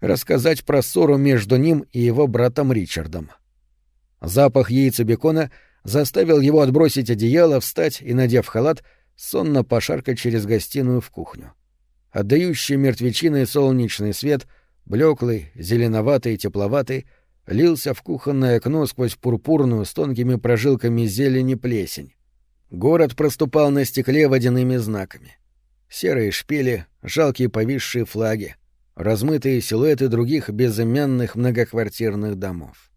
[SPEAKER 1] рассказать про ссору между ним и его братом Ричардом. Запах яйца бекона заставил его отбросить одеяло, встать и, надев халат, сонно пошаркать через гостиную в кухню отдающий мертвечиной солнечный свет, блеклый, зеленоватый и тепловатый, лился в кухонное окно сквозь пурпурную с тонкими прожилками зелени плесень. Город проступал на стекле водяными знаками. Серые шпили, жалкие повисшие флаги, размытые силуэты других безымянных многоквартирных домов.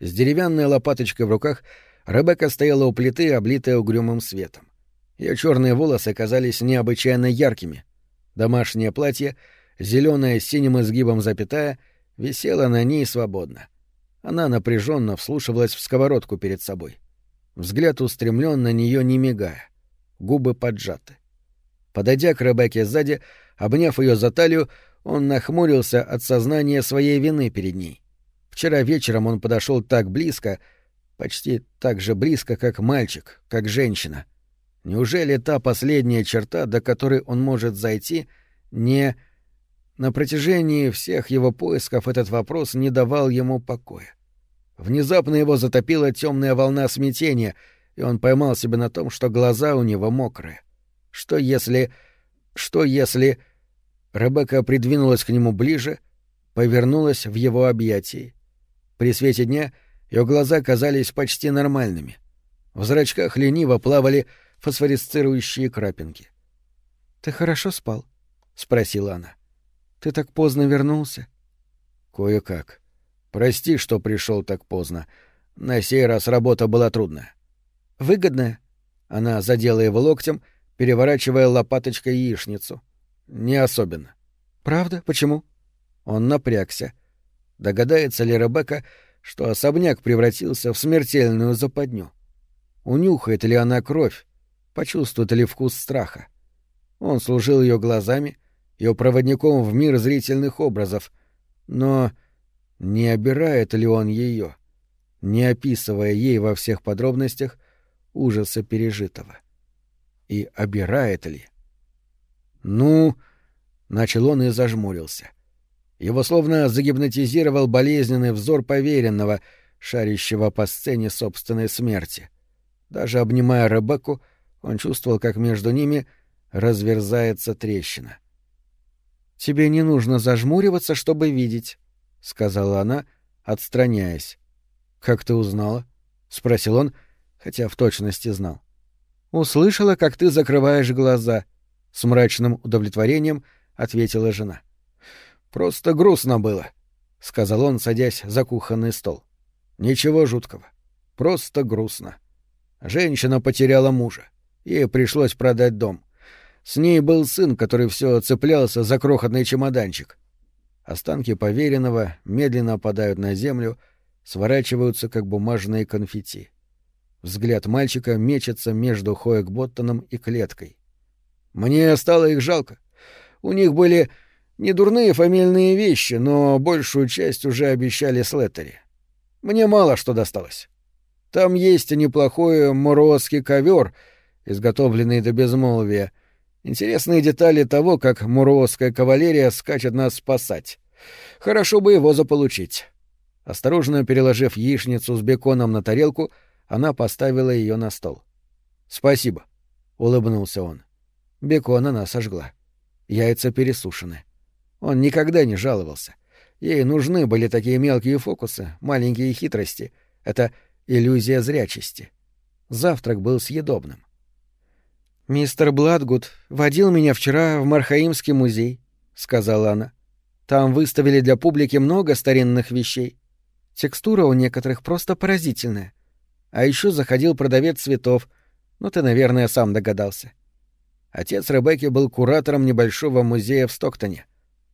[SPEAKER 1] С деревянной лопаточкой в руках Ребекка стояла у плиты, облитая угрюмым светом. Ее черные волосы казались необычайно яркими, Домашнее платье, зеленое с синим изгибом запятая, висело на ней свободно. Она напряженно вслушивалась в сковородку перед собой. Взгляд устремлен на нее, не мигая. Губы поджаты. Подойдя к Ребекке сзади, обняв ее за талию, он нахмурился от сознания своей вины перед ней. Вчера вечером он подошел так близко, почти так же близко, как мальчик, как женщина — Неужели та последняя черта, до которой он может зайти, не... На протяжении всех его поисков этот вопрос не давал ему покоя. Внезапно его затопила темная волна смятения, и он поймал себя на том, что глаза у него мокрые. Что если... Что если... Ребекка придвинулась к нему ближе, повернулась в его объятии. При свете дня ее глаза казались почти нормальными. В зрачках лениво плавали фосфорицирующие крапинки. «Ты хорошо спал?» — спросила она. «Ты так поздно вернулся?» «Кое-как. Прости, что пришел так поздно. На сей раз работа была трудная». «Выгодная?» Она задела его локтем, переворачивая лопаточкой яичницу. «Не особенно». «Правда? Почему?» Он напрягся. Догадается ли Ребекка, что особняк превратился в смертельную западню? Унюхает ли она кровь? почувствует ли вкус страха. Он служил ее глазами, ее проводником в мир зрительных образов, но не обирает ли он ее, не описывая ей во всех подробностях ужаса пережитого? И обирает ли? «Ну...» — начал он и зажмурился. Его словно загипнотизировал болезненный взор поверенного, шарящего по сцене собственной смерти. Даже обнимая Ребекку, — он чувствовал, как между ними разверзается трещина. «Тебе не нужно зажмуриваться, чтобы видеть», — сказала она, отстраняясь. «Как ты узнала?» — спросил он, хотя в точности знал. «Услышала, как ты закрываешь глаза», — с мрачным удовлетворением ответила жена. «Просто грустно было», — сказал он, садясь за кухонный стол. «Ничего жуткого. Просто грустно. Женщина потеряла мужа. Ей пришлось продать дом. С ней был сын, который все цеплялся за крохотный чемоданчик. Останки поверенного медленно опадают на землю, сворачиваются, как бумажные конфетти. Взгляд мальчика мечется между Хоек-Боттоном и клеткой. Мне стало их жалко. У них были не дурные фамильные вещи, но большую часть уже обещали Слеттери. Мне мало что досталось. Там есть неплохой морозский ковер — изготовленные до безмолвия. Интересные детали того, как муровская кавалерия скачет нас спасать. Хорошо бы его заполучить. Осторожно переложив яичницу с беконом на тарелку, она поставила ее на стол. «Спасибо», — улыбнулся он. Бекон она сожгла. Яйца пересушены. Он никогда не жаловался. Ей нужны были такие мелкие фокусы, маленькие хитрости. Это иллюзия зрячести. Завтрак был съедобным. «Мистер Бладгуд водил меня вчера в Мархаимский музей», — сказала она. «Там выставили для публики много старинных вещей. Текстура у некоторых просто поразительная. А еще заходил продавец цветов, но ты, наверное, сам догадался». Отец Ребекки был куратором небольшого музея в Стоктоне.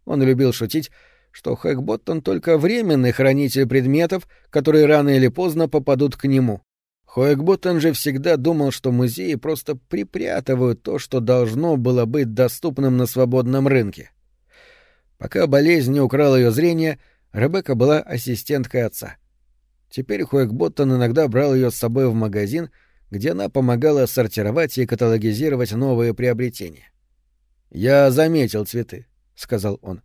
[SPEAKER 1] Он любил шутить, что Хэкботтон только временный хранитель предметов, которые рано или поздно попадут к нему. Хуэкботтен же всегда думал, что музеи просто припрятывают то, что должно было быть доступным на свободном рынке. Пока болезнь не украла ее зрение, Ребекка была ассистенткой отца. Теперь Хуэкботтен иногда брал ее с собой в магазин, где она помогала сортировать и каталогизировать новые приобретения. «Я заметил цветы», — сказал он.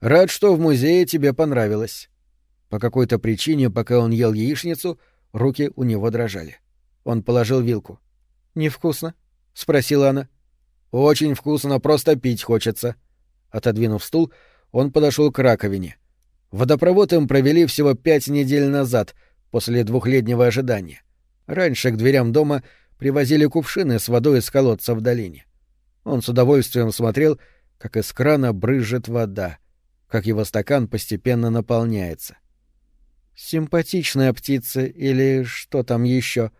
[SPEAKER 1] «Рад, что в музее тебе понравилось». По какой-то причине, пока он ел яичницу, — Руки у него дрожали. Он положил вилку. «Невкусно?» — спросила она. «Очень вкусно, просто пить хочется». Отодвинув стул, он подошел к раковине. Водопровод им провели всего пять недель назад, после двухлетнего ожидания. Раньше к дверям дома привозили кувшины с водой из колодца в долине. Он с удовольствием смотрел, как из крана брызжет вода, как его стакан постепенно наполняется. — симпатичная птица или что там еще,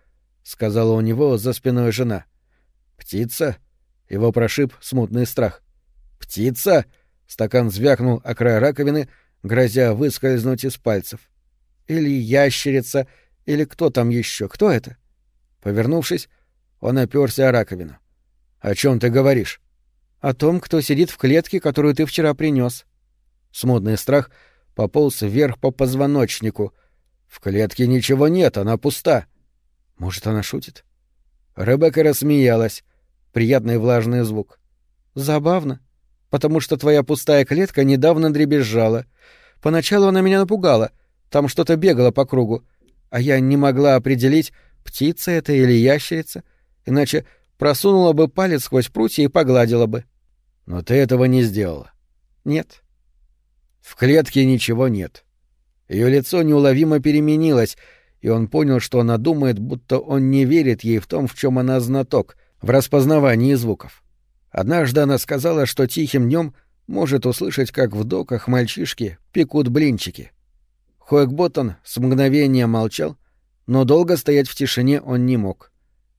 [SPEAKER 1] сказала у него за спиной жена. Птица? Его прошиб смутный страх. Птица? Стакан звякнул о край раковины, грозя выскользнуть из пальцев. Или ящерица, или кто там еще? Кто это? Повернувшись, он оперся о раковину. О чем ты говоришь? О том, кто сидит в клетке, которую ты вчера принес. Смутный страх — пополз вверх по позвоночнику. В клетке ничего нет, она пуста. Может, она шутит? Ребекка рассмеялась. Приятный влажный звук. Забавно, потому что твоя пустая клетка недавно дребезжала. Поначалу она меня напугала. Там что-то бегало по кругу, а я не могла определить, птица это или ящерица, иначе просунула бы палец сквозь прутья и погладила бы. Но ты этого не сделала. Нет. В клетке ничего нет. Ее лицо неуловимо переменилось, и он понял, что она думает, будто он не верит ей в том, в чем она знаток, в распознавании звуков. Однажды она сказала, что тихим днем может услышать, как в доках мальчишки пекут блинчики. Хоекботтон с мгновения молчал, но долго стоять в тишине он не мог.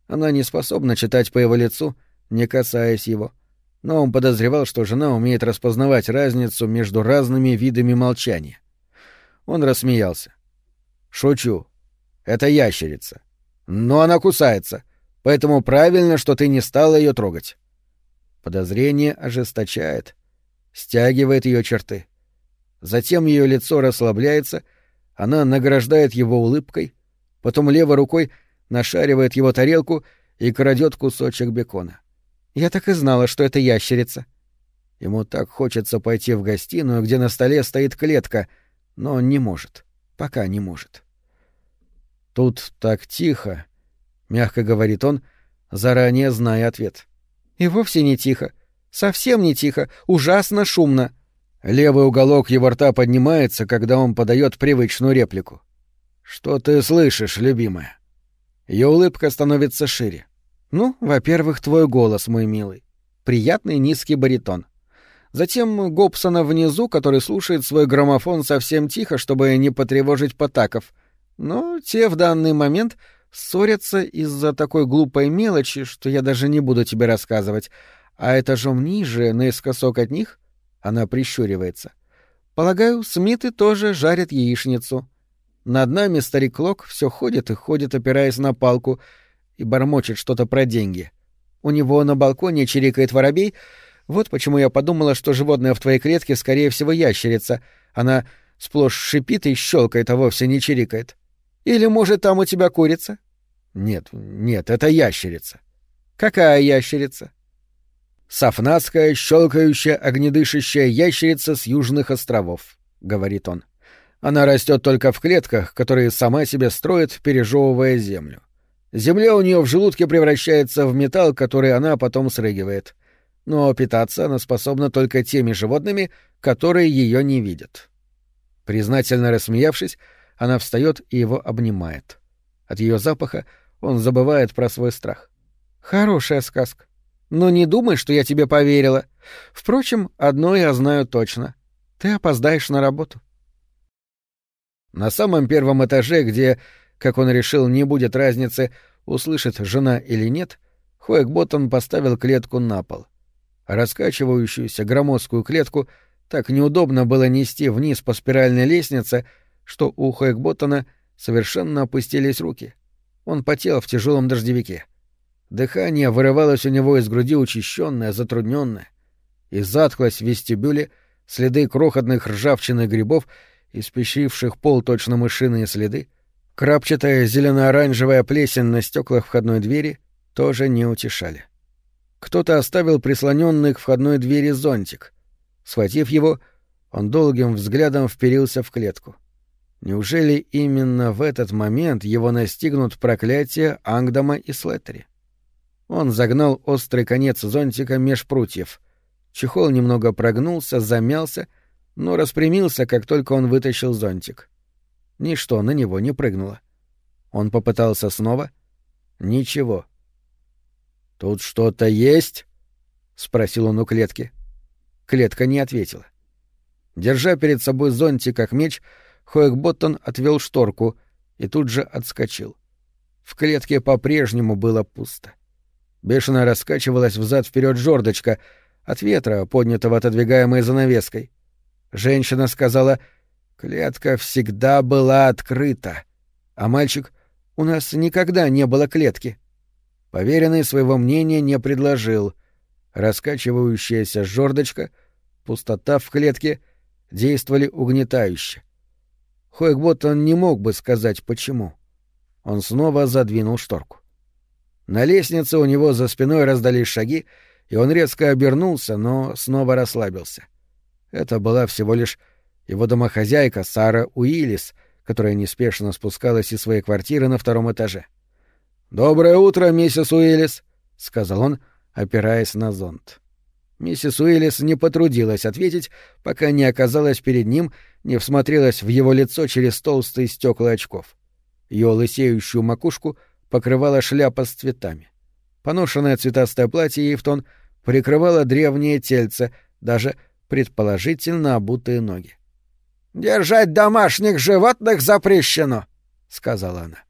[SPEAKER 1] Она не способна читать по его лицу, не касаясь его — но он подозревал, что жена умеет распознавать разницу между разными видами молчания. Он рассмеялся. «Шучу. Это ящерица. Но она кусается, поэтому правильно, что ты не стала ее трогать». Подозрение ожесточает, стягивает ее черты. Затем ее лицо расслабляется, она награждает его улыбкой, потом левой рукой нашаривает его тарелку и крадет кусочек бекона. — я так и знала, что это ящерица. Ему так хочется пойти в гостиную, где на столе стоит клетка, но он не может. Пока не может. Тут так тихо, мягко говорит он, заранее зная ответ. И вовсе не тихо. Совсем не тихо, ужасно шумно. Левый уголок его рта поднимается, когда он подает привычную реплику. «Что ты слышишь, любимая?» Ее улыбка становится шире. Ну, во-первых, твой голос, мой милый. Приятный низкий баритон. Затем Гобсона внизу, который слушает свой граммофон совсем тихо, чтобы не потревожить Потаков. Но те в данный момент ссорятся из-за такой глупой мелочи, что я даже не буду тебе рассказывать. А этажом ниже, наискосок от них, она прищуривается. Полагаю, Смиты тоже жарят яичницу. Над нами старик Лок все ходит и ходит, опираясь на палку — и бормочет что-то про деньги. У него на балконе чирикает воробей. Вот почему я подумала, что животное в твоей клетке, скорее всего, ящерица. Она сплошь шипит и щелкает, а вовсе не чирикает. Или, может, там у тебя курица? Нет, нет, это ящерица. Какая ящерица? Сафнатская, щелкающая, огнедышащая ящерица с южных островов, говорит он. Она растет только в клетках, которые сама себе строит, пережевывая землю. Земля у нее в желудке превращается в металл, который она потом срыгивает. Но питаться она способна только теми животными, которые ее не видят. Признательно рассмеявшись, она встает и его обнимает. От ее запаха он забывает про свой страх. Хорошая сказка. Но не думай, что я тебе поверила. Впрочем, одно я знаю точно. Ты опоздаешь на работу. На самом первом этаже, где как он решил, не будет разницы, услышит жена или нет, Хойкботтон поставил клетку на пол. Раскачивающуюся громоздкую клетку так неудобно было нести вниз по спиральной лестнице, что у Хойкботтона совершенно опустились руки. Он потел в тяжелом дождевике. Дыхание вырывалось у него из груди учащенное, затрудненное. И затхлось в вестибюле следы крохотных ржавчины грибов, испещивших пол точно мышиные следы — Крапчатая зелено-оранжевая плесень на стеклах входной двери тоже не утешали. Кто-то оставил прислоненный к входной двери зонтик. Схватив его, он долгим взглядом вперился в клетку. Неужели именно в этот момент его настигнут проклятие Ангдама и Слеттери? Он загнал острый конец зонтика меж прутьев. Чехол немного прогнулся, замялся, но распрямился, как только он вытащил зонтик. Ничто на него не прыгнуло. Он попытался снова. Ничего. «Тут что-то есть?» — спросил он у клетки. Клетка не ответила. Держа перед собой зонтик как меч, Хоекботтон отвел шторку и тут же отскочил. В клетке по-прежнему было пусто. Бешено раскачивалась взад вперед жердочка от ветра, поднятого отодвигаемой занавеской. Женщина сказала — Клетка всегда была открыта. А мальчик... У нас никогда не было клетки. Поверенный своего мнения не предложил. Раскачивающаяся жердочка, пустота в клетке действовали угнетающе. Хойкботтон не мог бы сказать, почему. Он снова задвинул шторку. На лестнице у него за спиной раздались шаги, и он резко обернулся, но снова расслабился. Это была всего лишь его домохозяйка Сара Уиллис, которая неспешно спускалась из своей квартиры на втором этаже. «Доброе утро, миссис Уиллис», — сказал он, опираясь на зонт. Миссис Уиллис не потрудилась ответить, пока не оказалась перед ним, не всмотрелась в его лицо через толстые стекла очков. Ее лысеющую макушку покрывала шляпа с цветами. Поношенное цветастое платье ей в тон прикрывало древнее тельце, даже предположительно обутые ноги. Держать домашних животных запрещено, сказала она.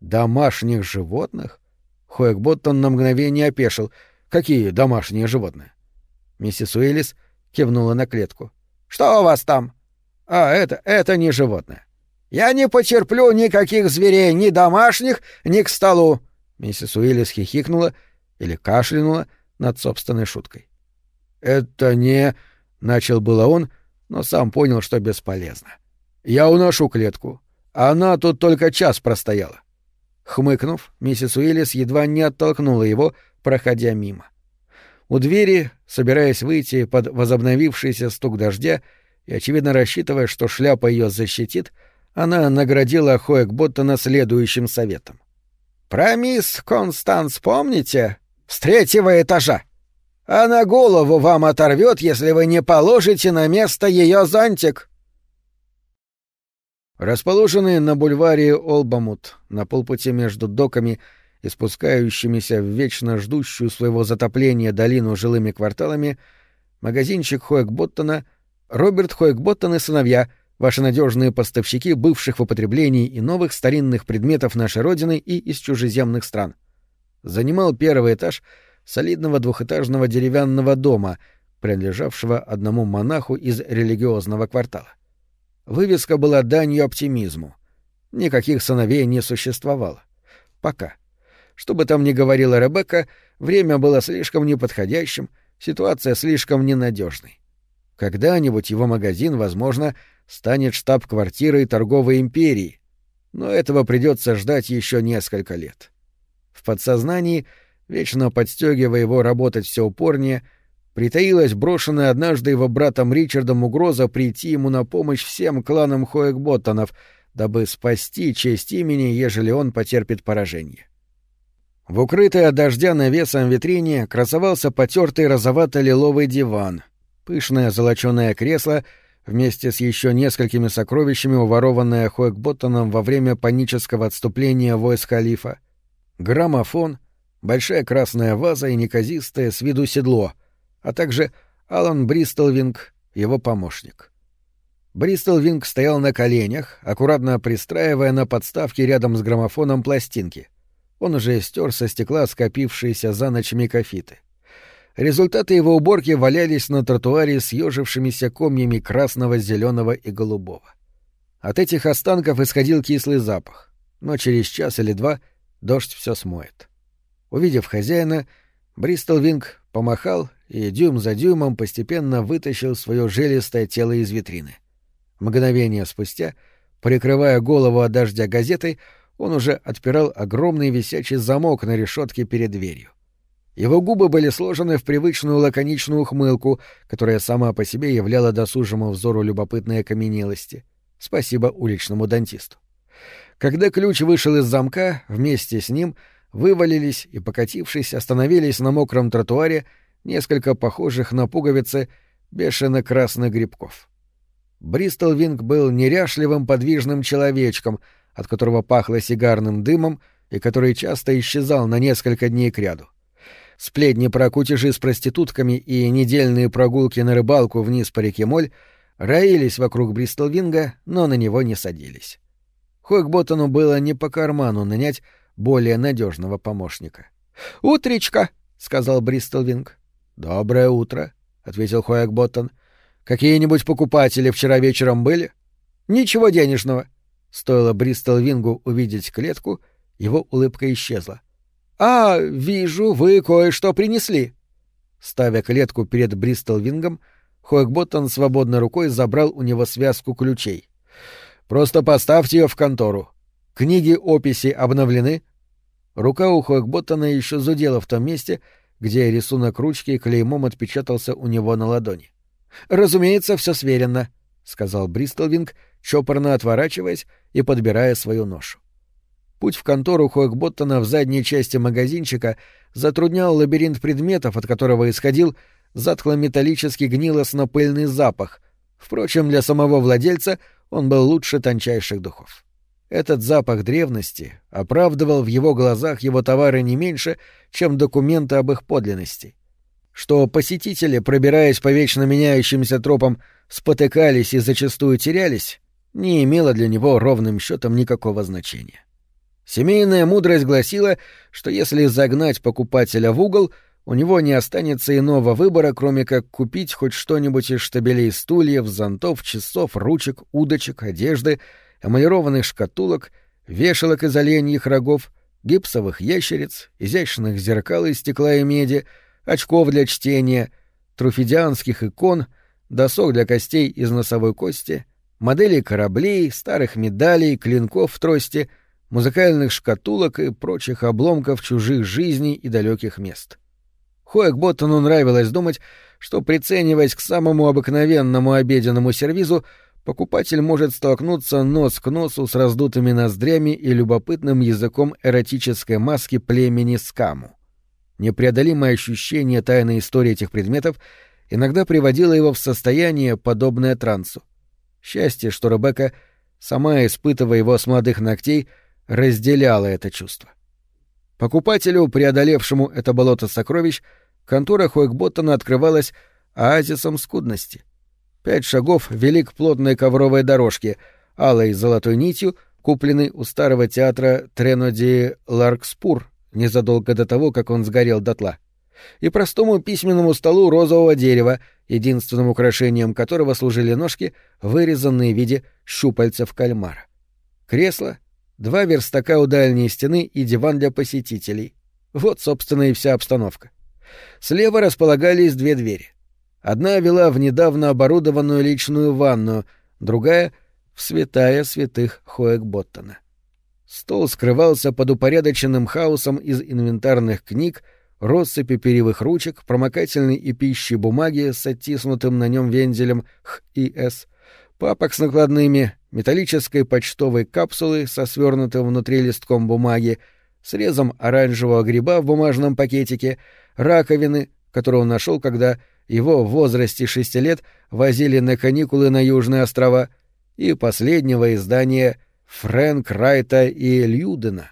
[SPEAKER 1] Домашних животных? Хоекботтон на мгновение опешил. Какие домашние животные? Миссис Уиллис кивнула на клетку. Что у вас там? А, это, это не животное. Я не потерплю никаких зверей, ни домашних, ни к столу. Миссис Уиллис хихикнула или кашлянула над собственной шуткой. Это не, начал было он, — но сам понял, что бесполезно. «Я уношу клетку. Она тут только час простояла». Хмыкнув, миссис Уиллис едва не оттолкнула его, проходя мимо. У двери, собираясь выйти под возобновившийся стук дождя и, очевидно, рассчитывая, что шляпа ее защитит, она наградила Хоек Боттона следующим советом. «Про мисс Констанс помните? С третьего этажа!» Она голову вам оторвет, если вы не положите на место ее зонтик. Расположенный на бульваре Олбамут, на полпути между доками и спускающимися в вечно ждущую своего затопления долину жилыми кварталами, магазинчик Хойкботтона, Роберт Хойкботтон и сыновья, ваши надежные поставщики бывших в употреблении и новых старинных предметов нашей Родины и из чужеземных стран. Занимал первый этаж — солидного двухэтажного деревянного дома, принадлежавшего одному монаху из религиозного квартала. Вывеска была данью оптимизму. Никаких сыновей не существовало. Пока. Что бы там ни говорила Ребекка, время было слишком неподходящим, ситуация слишком ненадежной. Когда-нибудь его магазин, возможно, станет штаб-квартирой торговой империи, но этого придется ждать еще несколько лет. В подсознании — вечно подстегивая его работать все упорнее, притаилась брошенная однажды его братом Ричардом угроза прийти ему на помощь всем кланам Хоекботтонов, дабы спасти честь имени, ежели он потерпит поражение. В укрытой от дождя навесом витрине красовался потертый розовато-лиловый диван, пышное золоченое кресло вместе с еще несколькими сокровищами, уворованное Хоекботтоном во время панического отступления войск халифа, граммофон — большая красная ваза и неказистое с виду седло, а также Алан Бристолвинг, его помощник. Бристолвинг стоял на коленях, аккуратно пристраивая на подставке рядом с граммофоном пластинки. Он уже стер со стекла скопившиеся за ночь микофиты. Результаты его уборки валялись на тротуаре съежившимися комьями красного, зеленого и голубого. От этих останков исходил кислый запах, но через час или два дождь все смоет. — Увидев хозяина, Бристолвинг помахал и дюйм за дюймом постепенно вытащил свое желестое тело из витрины. Мгновение спустя, прикрывая голову от дождя газетой, он уже отпирал огромный висячий замок на решетке перед дверью. Его губы были сложены в привычную лаконичную ухмылку, которая сама по себе являла досужему взору любопытной окаменелости. Спасибо уличному дантисту. Когда ключ вышел из замка, вместе с ним — вывалились и, покатившись, остановились на мокром тротуаре несколько похожих на пуговицы бешено-красных грибков. Бристолвинг был неряшливым подвижным человечком, от которого пахло сигарным дымом и который часто исчезал на несколько дней кряду. Сплетни про кутежи с проститутками и недельные прогулки на рыбалку вниз по реке Моль роились вокруг Бристолвинга, но на него не садились. Хойкботтону было не по карману нанять более надежного помощника. «Утречка!» — сказал Бристолвинг. «Доброе утро!» — ответил Хояк Боттон. «Какие-нибудь покупатели вчера вечером были?» «Ничего денежного!» Стоило Бристолвингу увидеть клетку, его улыбка исчезла. «А, вижу, вы кое-что принесли!» Ставя клетку перед Бристолвингом, Хойкботтон свободной рукой забрал у него связку ключей. «Просто поставьте ее в контору. Книги описи обновлены. Рука у Хогботтона еще зудела в том месте, где рисунок ручки клеймом отпечатался у него на ладони. «Разумеется, все сверено», — сказал Бристолвинг, чопорно отворачиваясь и подбирая свою ношу. Путь в контору Хогботтона в задней части магазинчика затруднял лабиринт предметов, от которого исходил затхло-металлический гнилостно-пыльный запах. Впрочем, для самого владельца он был лучше тончайших духов. Этот запах древности оправдывал в его глазах его товары не меньше, чем документы об их подлинности. Что посетители, пробираясь по вечно меняющимся тропам, спотыкались и зачастую терялись, не имело для него ровным счетом никакого значения. Семейная мудрость гласила, что если загнать покупателя в угол, у него не останется иного выбора, кроме как купить хоть что-нибудь из штабелей стульев, зонтов, часов, ручек, удочек, одежды — эмалированных шкатулок, вешалок из оленьих рогов, гипсовых ящериц, изящных зеркал из стекла и меди, очков для чтения, труфидианских икон, досок для костей из носовой кости, моделей кораблей, старых медалей, клинков в трости, музыкальных шкатулок и прочих обломков чужих жизней и далеких мест. Хоек Боттону нравилось думать, что, прицениваясь к самому обыкновенному обеденному сервизу, покупатель может столкнуться нос к носу с раздутыми ноздрями и любопытным языком эротической маски племени Скаму. Непреодолимое ощущение тайной истории этих предметов иногда приводило его в состояние, подобное трансу. Счастье, что Ребекка, сама испытывая его с молодых ногтей, разделяла это чувство. Покупателю, преодолевшему это болото сокровищ, контора Хойкботтона открывалась оазисом скудности — Пять шагов вели к плотной ковровой дорожке, алой золотой нитью, купленной у старого театра Треноди Ларкспур незадолго до того, как он сгорел дотла, и простому письменному столу розового дерева, единственным украшением которого служили ножки, вырезанные в виде щупальцев кальмара. Кресло, два верстака у дальней стены и диван для посетителей. Вот, собственно, и вся обстановка. Слева располагались две двери. Одна вела в недавно оборудованную личную ванную, другая — в святая святых Хоэкботтона. Стол скрывался под упорядоченным хаосом из инвентарных книг, россыпи перьевых ручек, промокательной и пищи бумаги с оттиснутым на нем вензелем Х и С, папок с накладными, металлической почтовой капсулы со свернутым внутри листком бумаги, срезом оранжевого гриба в бумажном пакетике, раковины, которую он нашел, когда его в возрасте шести лет возили на каникулы на Южные острова, и последнего издания Фрэнк Райта и Льюдена,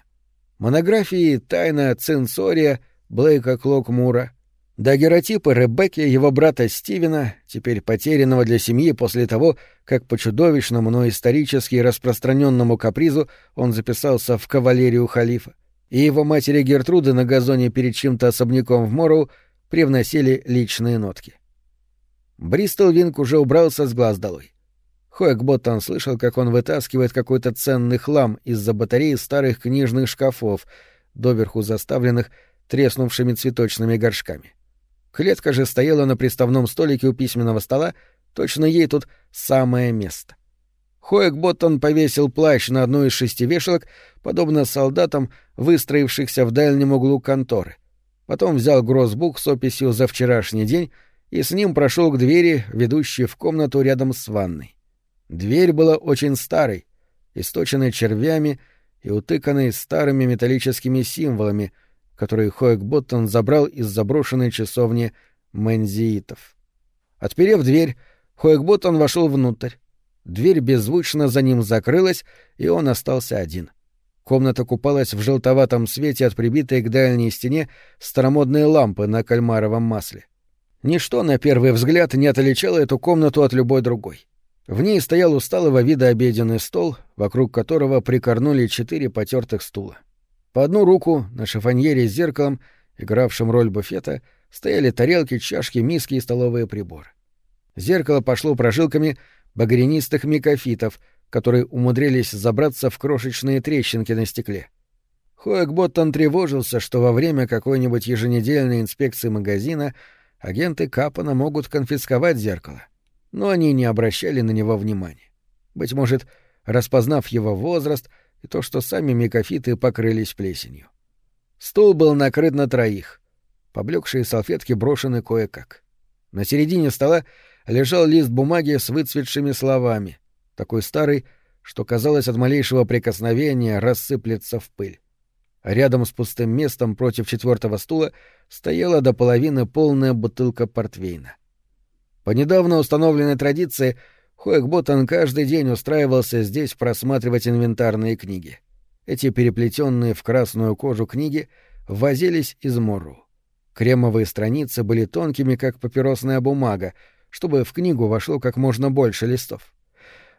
[SPEAKER 1] монографии «Тайна ценсория» Блейка Клокмура, дагеротипы Ребекки, его брата Стивена, теперь потерянного для семьи после того, как по чудовищному, но исторически распространенному капризу он записался в кавалерию халифа, и его матери Гертруды на газоне перед чем-то особняком в Морроу — привносили личные нотки. Бристол Винк уже убрался с глаз долой. Хоекботтон слышал, как он вытаскивает какой-то ценный хлам из-за батареи старых книжных шкафов, доверху заставленных треснувшими цветочными горшками. Клетка же стояла на приставном столике у письменного стола, точно ей тут самое место. Хоекботтон повесил плащ на одну из шести вешалок, подобно солдатам, выстроившихся в дальнем углу конторы, потом взял гроссбук с описью за вчерашний день и с ним прошел к двери, ведущей в комнату рядом с ванной. Дверь была очень старой, источенной червями и утыканной старыми металлическими символами, которые Хоек Боттон забрал из заброшенной часовни Мензиитов. Отперев дверь, Хоек Боттон вошел внутрь. Дверь беззвучно за ним закрылась, и он остался один — Комната купалась в желтоватом свете от прибитой к дальней стене старомодной лампы на кальмаровом масле. Ничто, на первый взгляд, не отличало эту комнату от любой другой. В ней стоял усталого вида обеденный стол, вокруг которого прикорнули четыре потертых стула. По одну руку на шифоньере с зеркалом, игравшим роль буфета, стояли тарелки, чашки, миски и столовые приборы. Зеркало пошло прожилками багрянистых микофитов — которые умудрились забраться в крошечные трещинки на стекле. Хоекботтон тревожился, что во время какой-нибудь еженедельной инспекции магазина агенты Капана могут конфисковать зеркало, но они не обращали на него внимания. Быть может, распознав его возраст и то, что сами микофиты покрылись плесенью. Стул был накрыт на троих. Поблекшие салфетки брошены кое-как. На середине стола лежал лист бумаги с выцветшими словами такой старый, что, казалось, от малейшего прикосновения рассыплется в пыль. Рядом с пустым местом против четвертого стула стояла до половины полная бутылка портвейна. По недавно установленной традиции Хоекботтон каждый день устраивался здесь просматривать инвентарные книги. Эти переплетенные в красную кожу книги возились из Мору. Кремовые страницы были тонкими, как папиросная бумага, чтобы в книгу вошло как можно больше листов.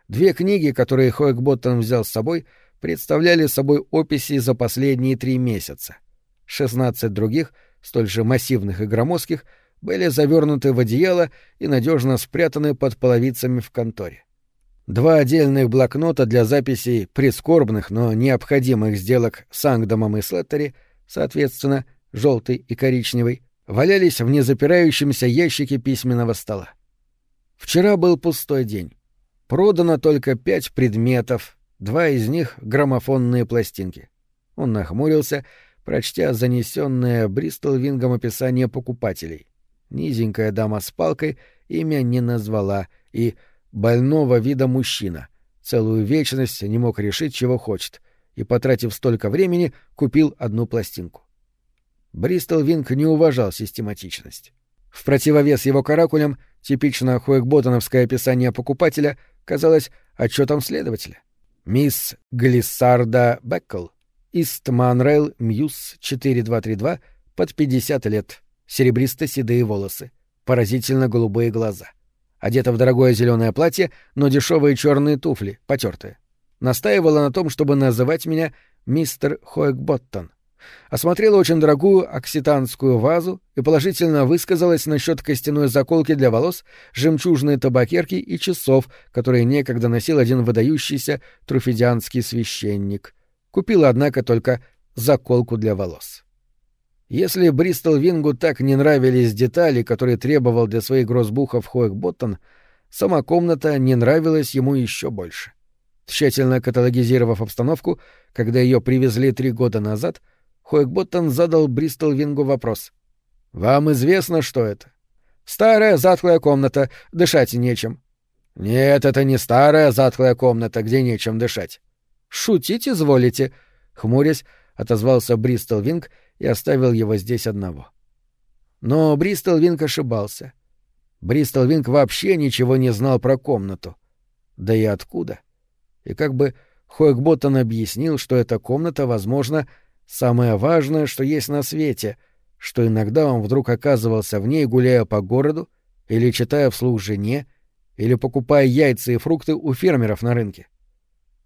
[SPEAKER 1] Две книги, которые Хоек Боттон взял с собой, представляли собой описи за последние три месяца. 16 других, столь же массивных и громоздких, были завернуты в одеяло и надежно спрятаны под половицами в конторе. Два отдельных блокнота для записей прискорбных, но необходимых сделок с Ангдомом и Слеттери, соответственно, желтый и коричневый, валялись в незапирающемся ящике письменного стола. Вчера был пустой день. Продано только пять предметов, два из них — граммофонные пластинки. Он нахмурился, прочтя занесенное Бристолвингом описание покупателей. Низенькая дама с палкой имя не назвала и «больного вида мужчина». Целую вечность не мог решить, чего хочет, и, потратив столько времени, купил одну пластинку. Бристолвинг не уважал систематичность. В противовес его каракулям, типично хуэкботоновское описание покупателя — казалось отчетом следователя. Мисс Глиссарда Беккл, Ист Манрел Мьюз 4232, под 50 лет, серебристо-седые волосы, поразительно голубые глаза. Одета в дорогое зеленое платье, но дешевые черные туфли, потертые. Настаивала на том, чтобы называть меня мистер Хойкботтон осмотрела очень дорогую окситанскую вазу и положительно высказалась насчет костяной заколки для волос, жемчужной табакерки и часов, которые некогда носил один выдающийся труфидианский священник. Купила, однако, только заколку для волос. Если Бристол Вингу так не нравились детали, которые требовал для своих грозбухов Хоэкботтон, сама комната не нравилась ему еще больше. Тщательно каталогизировав обстановку, когда ее привезли три года назад — Хойкботтон задал Бристол Вингу вопрос. «Вам известно, что это?» «Старая затхлая комната, дышать нечем». «Нет, это не старая затхлая комната, где нечем дышать». «Шутить изволите», — хмурясь, отозвался Бристол Винг и оставил его здесь одного. Но Бристол Винг ошибался. Бристол Винг вообще ничего не знал про комнату. Да и откуда? И как бы Хойкботтон объяснил, что эта комната, возможно, — самое важное, что есть на свете, что иногда он вдруг оказывался в ней, гуляя по городу, или читая вслух жене, или покупая яйца и фрукты у фермеров на рынке.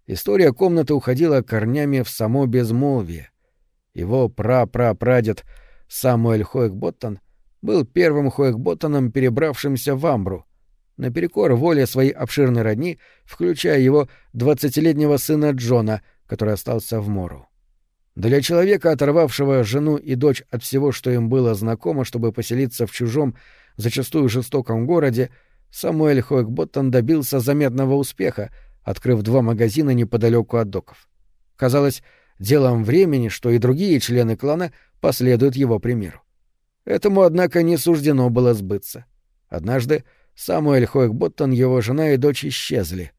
[SPEAKER 1] История комнаты уходила корнями в само безмолвие. Его прапрапрадед Самуэль Хоекботтон был первым Хоекботтоном, перебравшимся в Амбру, наперекор воле своей обширной родни, включая его двадцатилетнего сына Джона, который остался в Мору. Для человека, оторвавшего жену и дочь от всего, что им было знакомо, чтобы поселиться в чужом, зачастую жестоком городе, Самуэль Хойкботтон добился заметного успеха, открыв два магазина неподалеку от доков. Казалось, делом времени, что и другие члены клана последуют его примеру. Этому, однако, не суждено было сбыться. Однажды Самуэль Хойкботтон, его жена и дочь исчезли.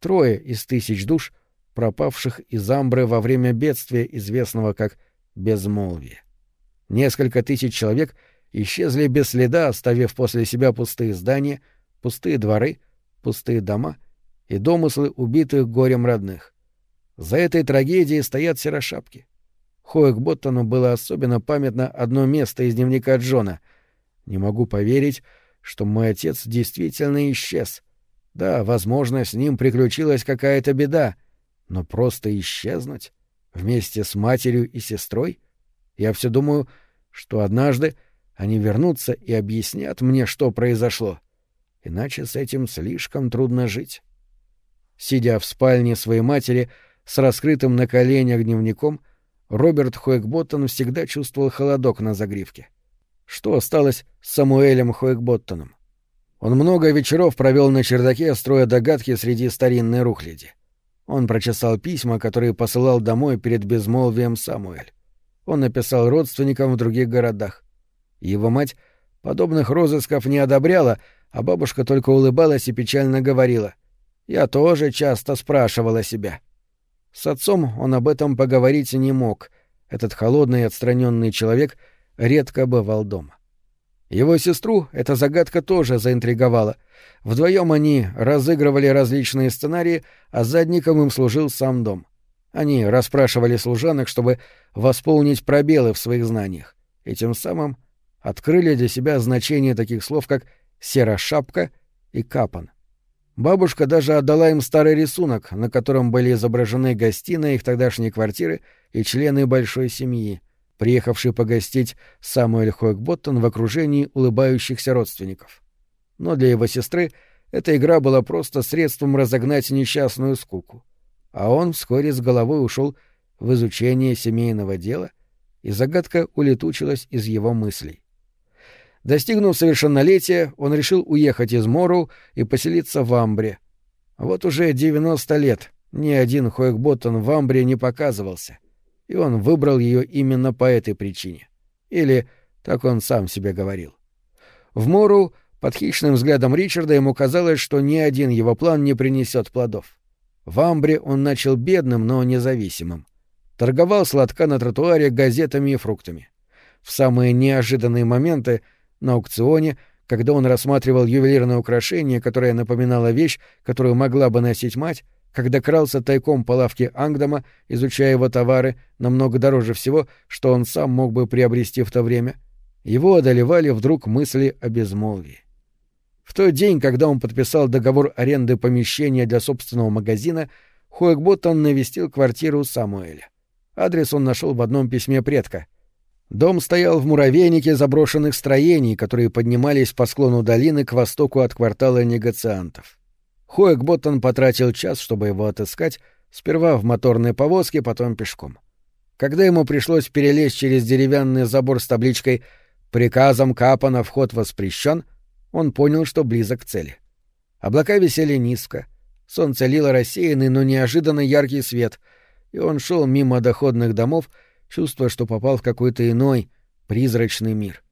[SPEAKER 1] Трое из тысяч душ пропавших из Амбры во время бедствия, известного как «безмолвие». Несколько тысяч человек исчезли без следа, оставив после себя пустые здания, пустые дворы, пустые дома и домыслы убитых горем родных. За этой трагедией стоят серошапки. Хоек Боттону было особенно памятно одно место из дневника Джона. «Не могу поверить, что мой отец действительно исчез. Да, возможно, с ним приключилась какая-то беда, но просто исчезнуть? Вместе с матерью и сестрой? Я все думаю, что однажды они вернутся и объяснят мне, что произошло. Иначе с этим слишком трудно жить. Сидя в спальне своей матери с раскрытым на коленях дневником, Роберт Хойкботтон всегда чувствовал холодок на загривке. Что осталось с Самуэлем Хойкботтоном? Он много вечеров провел на чердаке, строя догадки среди старинной рухляди. Он прочесал письма, которые посылал домой перед безмолвием Самуэль. Он написал родственникам в других городах. Его мать подобных розысков не одобряла, а бабушка только улыбалась и печально говорила. «Я тоже часто спрашивала себя». С отцом он об этом поговорить не мог. Этот холодный и отстраненный человек редко бывал дома. Его сестру эта загадка тоже заинтриговала. Вдвоем они разыгрывали различные сценарии, а задником им служил сам дом. Они расспрашивали служанок, чтобы восполнить пробелы в своих знаниях, и тем самым открыли для себя значение таких слов, как «серошапка» и «капан». Бабушка даже отдала им старый рисунок, на котором были изображены гостиная их тогдашней квартиры и члены большой семьи — приехавший погостить Самуэль Хойкботтон в окружении улыбающихся родственников. Но для его сестры эта игра была просто средством разогнать несчастную скуку. А он вскоре с головой ушел в изучение семейного дела, и загадка улетучилась из его мыслей. Достигнув совершеннолетия, он решил уехать из Мору и поселиться в Амбре. Вот уже 90 лет ни один Хойкботтон в Амбре не показывался — и он выбрал ее именно по этой причине. Или так он сам себе говорил. В Мору под хищным взглядом Ричарда ему казалось, что ни один его план не принесет плодов. В Амбре он начал бедным, но независимым. Торговал сладка на тротуаре газетами и фруктами. В самые неожиданные моменты на аукционе, когда он рассматривал ювелирное украшение, которое напоминало вещь, которую могла бы носить мать, когда крался тайком по лавке Ангдама, изучая его товары, намного дороже всего, что он сам мог бы приобрести в то время, его одолевали вдруг мысли о безмолвии. В тот день, когда он подписал договор аренды помещения для собственного магазина, Хуэкботтон навестил квартиру Самуэля. Адрес он нашел в одном письме предка. Дом стоял в муравейнике заброшенных строений, которые поднимались по склону долины к востоку от квартала негациантов. Хоекботтон потратил час, чтобы его отыскать, сперва в моторной повозке, потом пешком. Когда ему пришлось перелезть через деревянный забор с табличкой «Приказом Капа на вход воспрещен», он понял, что близок к цели. Облака висели низко, солнце лило рассеянный, но неожиданно яркий свет, и он шел мимо доходных домов, чувствуя, что попал в какой-то иной, призрачный мир.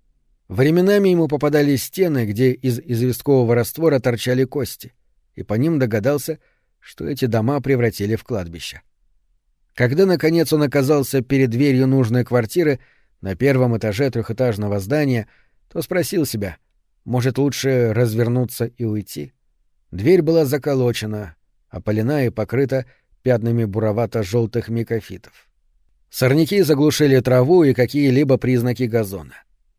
[SPEAKER 1] Временами ему попадались стены, где из известкового раствора торчали кости и по ним догадался, что эти дома превратили в кладбище. Когда, наконец, он оказался перед дверью нужной квартиры на первом этаже трехэтажного здания, то спросил себя, может, лучше развернуться и уйти? Дверь была заколочена, опалена и покрыта пятнами буровато-желтых микофитов. Сорняки заглушили траву и какие-либо признаки газона.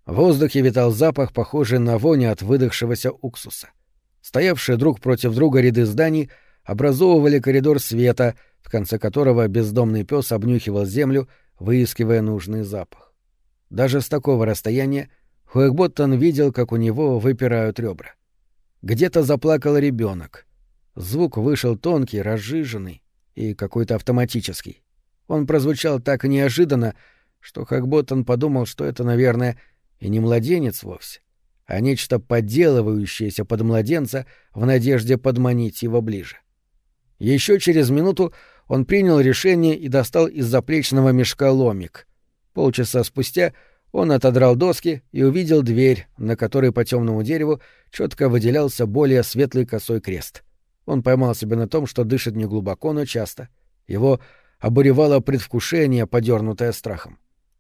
[SPEAKER 1] В воздухе витал запах, похожий на вонь от выдохшегося уксуса. Стоявшие друг против друга ряды зданий образовывали коридор света, в конце которого бездомный пес обнюхивал землю, выискивая нужный запах. Даже с такого расстояния Хуэкботтон видел, как у него выпирают ребра. Где-то заплакал ребенок. Звук вышел тонкий, разжиженный и какой-то автоматический. Он прозвучал так неожиданно, что Хакботтон подумал, что это, наверное, и не младенец вовсе, а нечто подделывающееся под младенца в надежде подманить его ближе. Еще через минуту он принял решение и достал из заплечного мешка ломик. Полчаса спустя он отодрал доски и увидел дверь, на которой по темному дереву четко выделялся более светлый косой крест. Он поймал себя на том, что дышит не глубоко, но часто. Его обуревало предвкушение, подернутое страхом.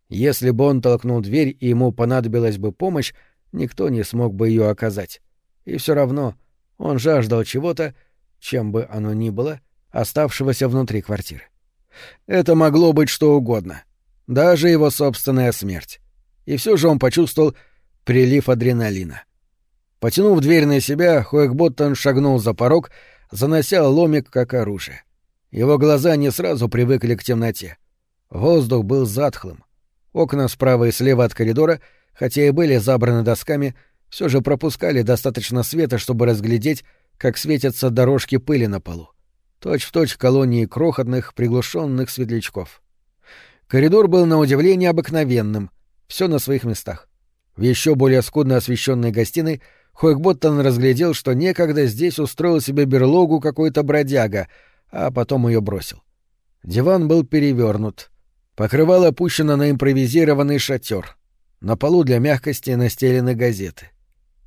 [SPEAKER 1] Если бы он толкнул дверь и ему понадобилась бы помощь, никто не смог бы ее оказать. И все равно он жаждал чего-то, чем бы оно ни было, оставшегося внутри квартиры. Это могло быть что угодно, даже его собственная смерть. И все же он почувствовал прилив адреналина. Потянув дверь на себя, Хуэкботтон шагнул за порог, занося ломик как оружие. Его глаза не сразу привыкли к темноте. Воздух был затхлым. Окна справа и слева от коридора — хотя и были забраны досками, все же пропускали достаточно света, чтобы разглядеть, как светятся дорожки пыли на полу. Точь в точь колонии крохотных, приглушенных светлячков. Коридор был на удивление обыкновенным, все на своих местах. В еще более скудно освещенной гостиной Хойкботтон разглядел, что некогда здесь устроил себе берлогу какой-то бродяга, а потом ее бросил. Диван был перевернут. Покрывало опущено на импровизированный шатер. На полу для мягкости настелены газеты.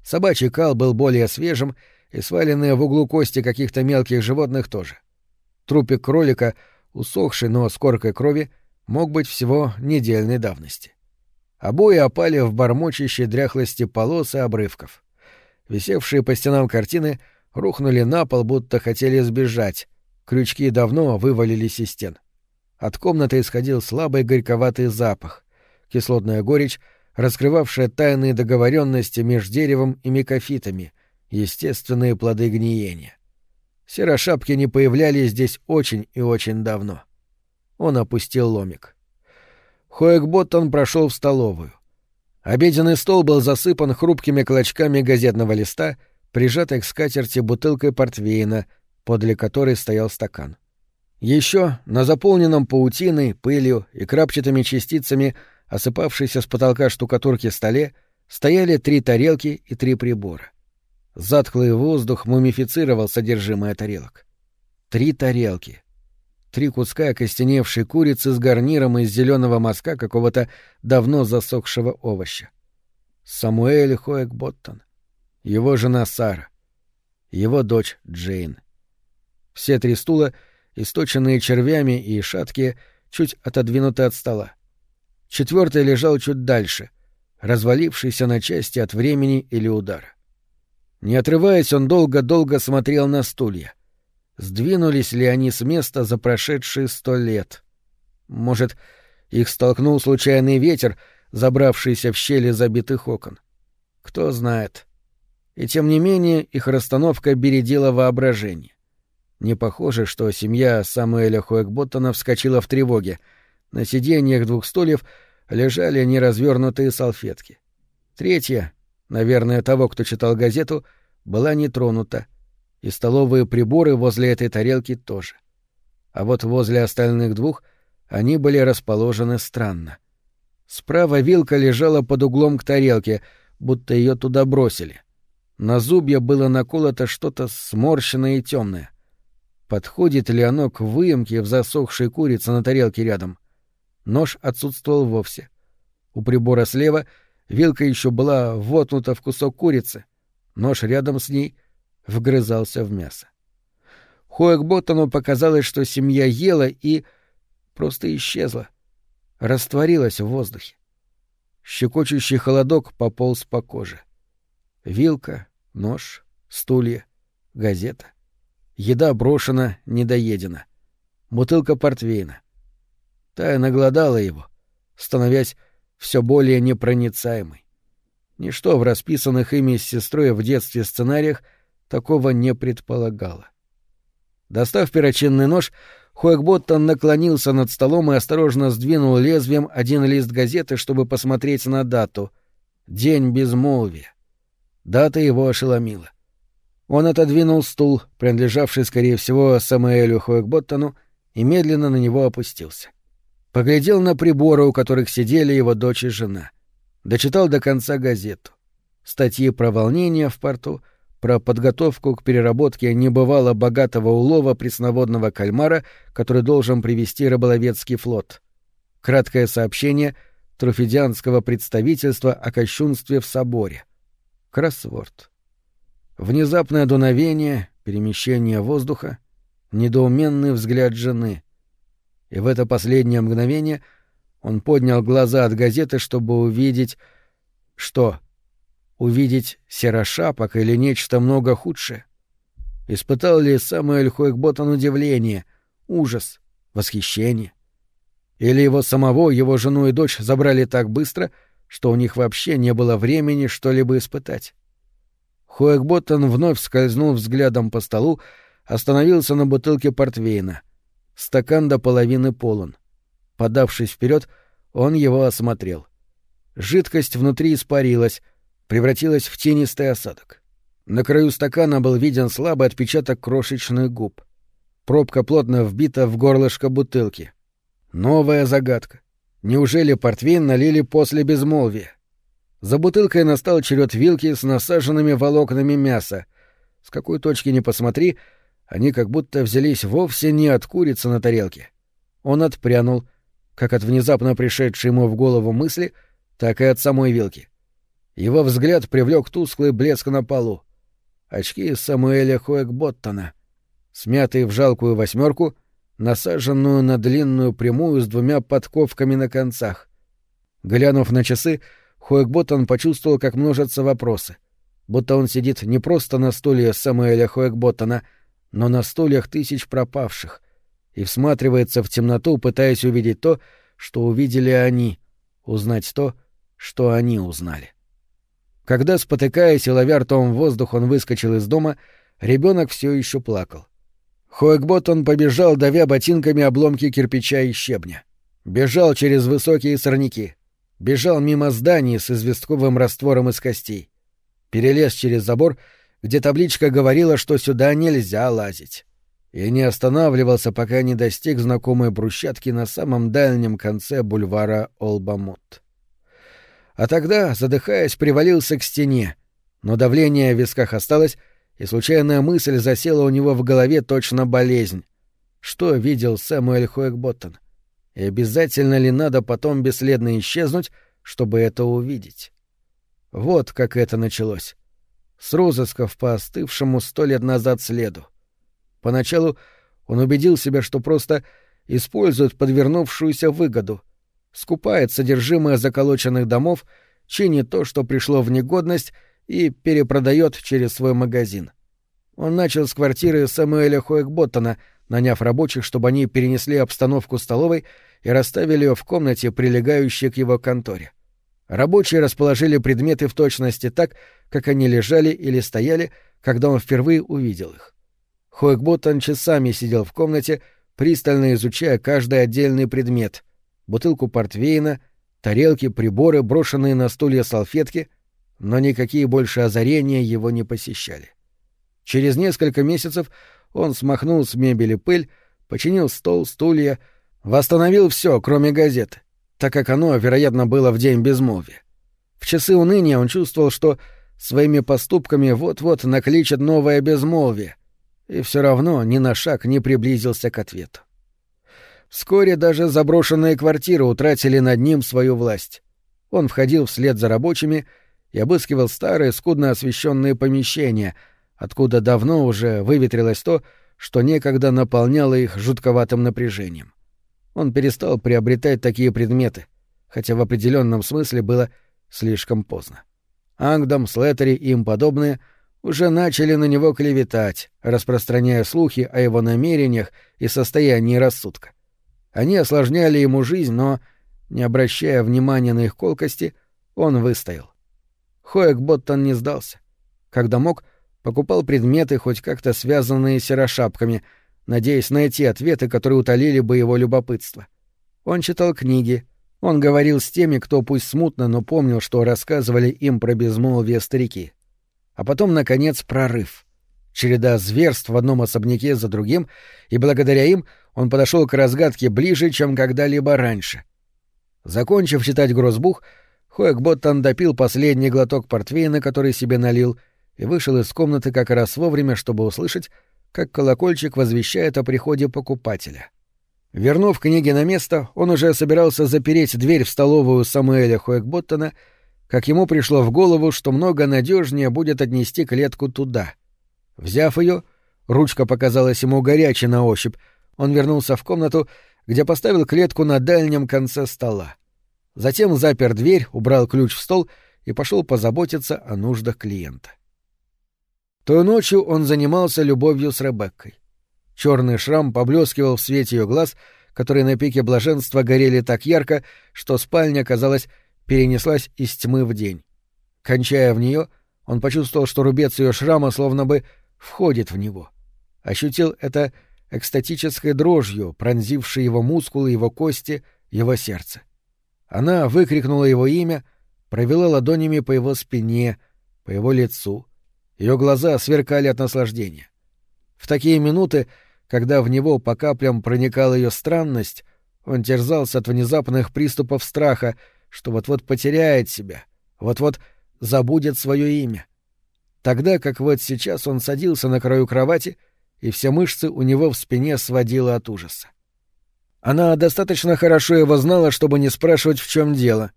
[SPEAKER 1] Собачий кал был более свежим, и сваленные в углу кости каких-то мелких животных тоже. Трупик кролика, усохший, но с коркой крови, мог быть всего недельной давности. Обои опали в бормочащей дряхлости полос и обрывков. Висевшие по стенам картины рухнули на пол, будто хотели сбежать. Крючки давно вывалились из стен. От комнаты исходил слабый горьковатый запах. Кислотная горечь раскрывавшая тайные договоренности между деревом и микофитами, естественные плоды гниения. Серошапки не появлялись здесь очень и очень давно. Он опустил ломик. Хоекботтон прошел в столовую. Обеденный стол был засыпан хрупкими клочками газетного листа, прижатой к скатерти бутылкой портвейна, подле которой стоял стакан. Еще на заполненном паутиной, пылью и крапчатыми частицами — осыпавшейся с потолка штукатурки столе, стояли три тарелки и три прибора. Затхлый воздух мумифицировал содержимое тарелок. Три тарелки. Три куска окостеневшей курицы с гарниром из зеленого мазка какого-то давно засохшего овоща. Самуэль Хоэкботтон. Его жена Сара. Его дочь Джейн. Все три стула, источенные червями и шаткие, чуть отодвинуты от стола четвертый лежал чуть дальше, развалившийся на части от времени или удара. Не отрываясь, он долго-долго смотрел на стулья. Сдвинулись ли они с места за прошедшие сто лет? Может, их столкнул случайный ветер, забравшийся в щели забитых окон? Кто знает. И тем не менее их расстановка бередила воображение. Не похоже, что семья Самуэля Хуэкботтона вскочила в тревоге — на сиденьях двух стульев лежали неразвернутые салфетки. Третья, наверное, того, кто читал газету, была не тронута, и столовые приборы возле этой тарелки тоже. А вот возле остальных двух они были расположены странно. Справа вилка лежала под углом к тарелке, будто ее туда бросили. На зубья было наколото что-то сморщенное и темное. Подходит ли оно к выемке в засохшей курице на тарелке рядом? Нож отсутствовал вовсе. У прибора слева вилка еще была вотнута в кусок курицы. Нож рядом с ней вгрызался в мясо. Хуэкботтону показалось, что семья ела и просто исчезла, растворилась в воздухе. Щекочущий холодок пополз по коже. Вилка, нож, стулья, газета. Еда брошена, недоедена. Бутылка портвейна. Тая нагладала его, становясь все более непроницаемой. Ничто в расписанных ими с сестрой в детстве сценариях такого не предполагало. Достав перочинный нож, Хуэкботтон наклонился над столом и осторожно сдвинул лезвием один лист газеты, чтобы посмотреть на дату. День безмолвия. Дата его ошеломила. Он отодвинул стул, принадлежавший, скорее всего, Самуэлю Хуэкботтону, и медленно на него опустился. — поглядел на приборы, у которых сидели его дочь и жена, дочитал до конца газету. Статьи про волнение в порту, про подготовку к переработке небывало богатого улова пресноводного кальмара, который должен привести рыболовецкий флот. Краткое сообщение трофидианского представительства о кощунстве в соборе. Кроссворд. Внезапное дуновение, перемещение воздуха, недоуменный взгляд жены — и в это последнее мгновение он поднял глаза от газеты, чтобы увидеть... Что? Увидеть серошапок или нечто много худшее? Испытал ли Самуэль Хойкботон удивление, ужас, восхищение? Или его самого, его жену и дочь забрали так быстро, что у них вообще не было времени что-либо испытать? Хойкботтон вновь скользнул взглядом по столу, остановился на бутылке портвейна — стакан до половины полон. Подавшись вперед, он его осмотрел. Жидкость внутри испарилась, превратилась в тенистый осадок. На краю стакана был виден слабый отпечаток крошечных губ. Пробка плотно вбита в горлышко бутылки. Новая загадка. Неужели портвейн налили после безмолвия? За бутылкой настал черед вилки с насаженными волокнами мяса. С какой точки ни посмотри — они как будто взялись вовсе не от курицы на тарелке. Он отпрянул, как от внезапно пришедшей ему в голову мысли, так и от самой вилки. Его взгляд привлек тусклый блеск на полу. Очки Самуэля Хоекботтона, смятые в жалкую восьмерку, насаженную на длинную прямую с двумя подковками на концах. Глянув на часы, Хоекботтон почувствовал, как множатся вопросы. Будто он сидит не просто на стуле Самуэля Хоекботтона, но на стульях тысяч пропавших, и всматривается в темноту, пытаясь увидеть то, что увидели они, узнать то, что они узнали. Когда, спотыкаясь и ловя ртом в воздух, он выскочил из дома, ребенок все еще плакал. Хуэкботон побежал, давя ботинками обломки кирпича и щебня. Бежал через высокие сорняки. Бежал мимо зданий с известковым раствором из костей. Перелез через забор — где табличка говорила, что сюда нельзя лазить. И не останавливался, пока не достиг знакомой брусчатки на самом дальнем конце бульвара Олбамут. А тогда, задыхаясь, привалился к стене, но давление в висках осталось, и случайная мысль засела у него в голове точно болезнь. Что видел Сэмуэль Хойкботтон? И обязательно ли надо потом бесследно исчезнуть, чтобы это увидеть? Вот как это началось с розысков по остывшему сто лет назад следу. Поначалу он убедил себя, что просто использует подвернувшуюся выгоду, скупает содержимое заколоченных домов, чинит то, что пришло в негодность, и перепродает через свой магазин. Он начал с квартиры Самуэля Хоекботтона, наняв рабочих, чтобы они перенесли обстановку столовой и расставили ее в комнате, прилегающей к его конторе. Рабочие расположили предметы в точности так, как они лежали или стояли, когда он впервые увидел их. Хойкботтон часами сидел в комнате, пристально изучая каждый отдельный предмет — бутылку портвейна, тарелки, приборы, брошенные на стулья салфетки, но никакие больше озарения его не посещали. Через несколько месяцев он смахнул с мебели пыль, починил стол, стулья, восстановил все, кроме газет, так как оно, вероятно, было в день безмолвия. В часы уныния он чувствовал, что своими поступками вот-вот накличет новое безмолвие, и все равно ни на шаг не приблизился к ответу. Вскоре даже заброшенные квартиры утратили над ним свою власть. Он входил вслед за рабочими и обыскивал старые, скудно освещенные помещения, откуда давно уже выветрилось то, что некогда наполняло их жутковатым напряжением он перестал приобретать такие предметы, хотя в определенном смысле было слишком поздно. Ангдом, Слеттери и им подобные уже начали на него клеветать, распространяя слухи о его намерениях и состоянии рассудка. Они осложняли ему жизнь, но, не обращая внимания на их колкости, он выстоял. Хоек Боттон не сдался. Когда мог, покупал предметы, хоть как-то связанные с серошапками — надеясь найти ответы, которые утолили бы его любопытство. Он читал книги, он говорил с теми, кто пусть смутно, но помнил, что рассказывали им про безмолвие старики. А потом, наконец, прорыв. Череда зверств в одном особняке за другим, и благодаря им он подошел к разгадке ближе, чем когда-либо раньше. Закончив читать грозбух, Хоекботтон допил последний глоток портвейна, который себе налил, и вышел из комнаты как раз вовремя, чтобы услышать, как колокольчик возвещает о приходе покупателя. Вернув книги на место, он уже собирался запереть дверь в столовую Самуэля Хуэкботтона, как ему пришло в голову, что много надежнее будет отнести клетку туда. Взяв ее, ручка показалась ему горячей на ощупь, он вернулся в комнату, где поставил клетку на дальнем конце стола. Затем запер дверь, убрал ключ в стол и пошел позаботиться о нуждах клиента. Той ночью он занимался любовью с Ребеккой. Черный шрам поблескивал в свете ее глаз, которые на пике блаженства горели так ярко, что спальня, казалось, перенеслась из тьмы в день. Кончая в нее, он почувствовал, что рубец ее шрама словно бы входит в него. Ощутил это экстатической дрожью, пронзившей его мускулы, его кости, его сердце. Она выкрикнула его имя, провела ладонями по его спине, по его лицу — ее глаза сверкали от наслаждения. В такие минуты, когда в него по каплям проникала ее странность, он терзался от внезапных приступов страха, что вот-вот потеряет себя, вот-вот забудет свое имя. Тогда, как вот сейчас, он садился на краю кровати, и все мышцы у него в спине сводило от ужаса. Она достаточно хорошо его знала, чтобы не спрашивать, в чем дело,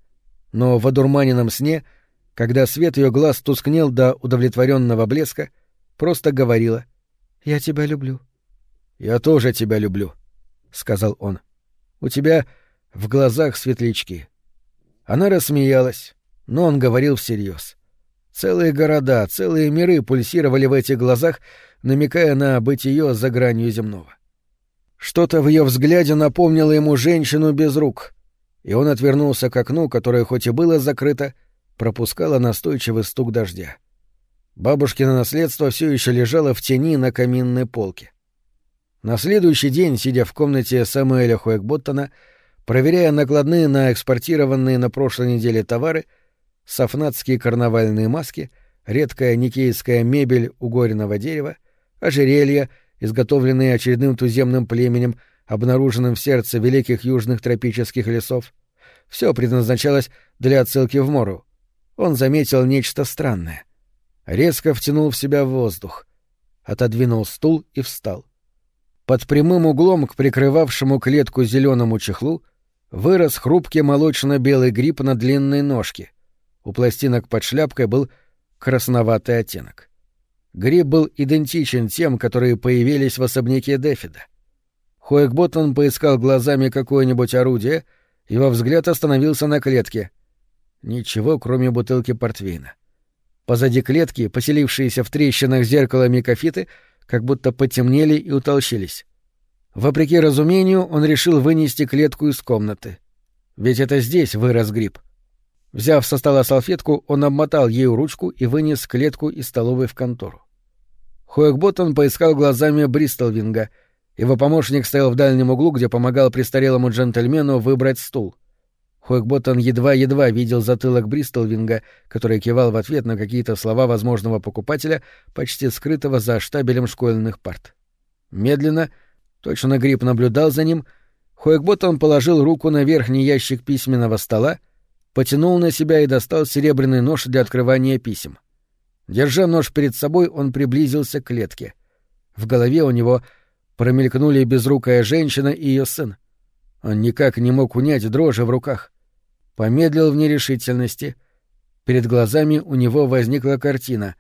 [SPEAKER 1] но в одурманенном сне — когда свет ее глаз тускнел до удовлетворенного блеска, просто говорила «Я тебя люблю». «Я тоже тебя люблю», — сказал он. «У тебя в глазах светлячки». Она рассмеялась, но он говорил всерьез. Целые города, целые миры пульсировали в этих глазах, намекая на бытие за гранью земного. Что-то в ее взгляде напомнило ему женщину без рук, и он отвернулся к окну, которое хоть и было закрыто, — пропускала настойчивый стук дождя. Бабушкино наследство все еще лежало в тени на каминной полке. На следующий день, сидя в комнате Самуэля Хуэкботтона, проверяя накладные на экспортированные на прошлой неделе товары, сафнатские карнавальные маски, редкая никейская мебель угоренного дерева, ожерелья, изготовленные очередным туземным племенем, обнаруженным в сердце великих южных тропических лесов, все предназначалось для отсылки в Мору, он заметил нечто странное. Резко втянул в себя воздух, отодвинул стул и встал. Под прямым углом к прикрывавшему клетку зеленому чехлу вырос хрупкий молочно-белый гриб на длинной ножке. У пластинок под шляпкой был красноватый оттенок. Гриб был идентичен тем, которые появились в особняке Дефида. Хоекботтон поискал глазами какое-нибудь орудие, его взгляд остановился на клетке — Ничего, кроме бутылки портвейна. Позади клетки, поселившиеся в трещинах зеркала микофиты, как будто потемнели и утолщились. Вопреки разумению, он решил вынести клетку из комнаты. Ведь это здесь вырос гриб. Взяв со стола салфетку, он обмотал ею ручку и вынес клетку из столовой в контору. Хуэкботтон поискал глазами Бристолвинга. Его помощник стоял в дальнем углу, где помогал престарелому джентльмену выбрать стул — Хойкботтон едва-едва видел затылок Бристолвинга, который кивал в ответ на какие-то слова возможного покупателя, почти скрытого за штабелем школьных парт. Медленно, точно гриб наблюдал за ним, Хойкботтон положил руку на верхний ящик письменного стола, потянул на себя и достал серебряный нож для открывания писем. Держа нож перед собой, он приблизился к клетке. В голове у него промелькнули безрукая женщина и ее сын. Он никак не мог унять дрожи в руках помедлил в нерешительности. Перед глазами у него возникла картина.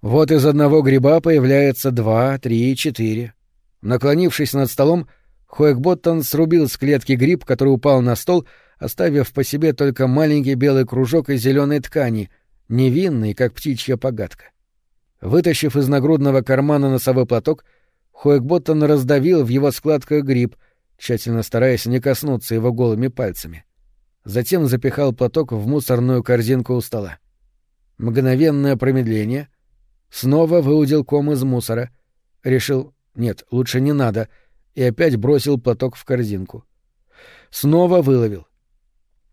[SPEAKER 1] Вот из одного гриба появляется два, три, четыре. Наклонившись над столом, Хуэкботтон срубил с клетки гриб, который упал на стол, оставив по себе только маленький белый кружок из зеленой ткани, невинный, как птичья погадка. Вытащив из нагрудного кармана носовой платок, Хуэкботтон раздавил в его складках гриб, тщательно стараясь не коснуться его голыми пальцами затем запихал платок в мусорную корзинку у стола. Мгновенное промедление. Снова выудил ком из мусора. Решил «нет, лучше не надо», и опять бросил платок в корзинку. Снова выловил.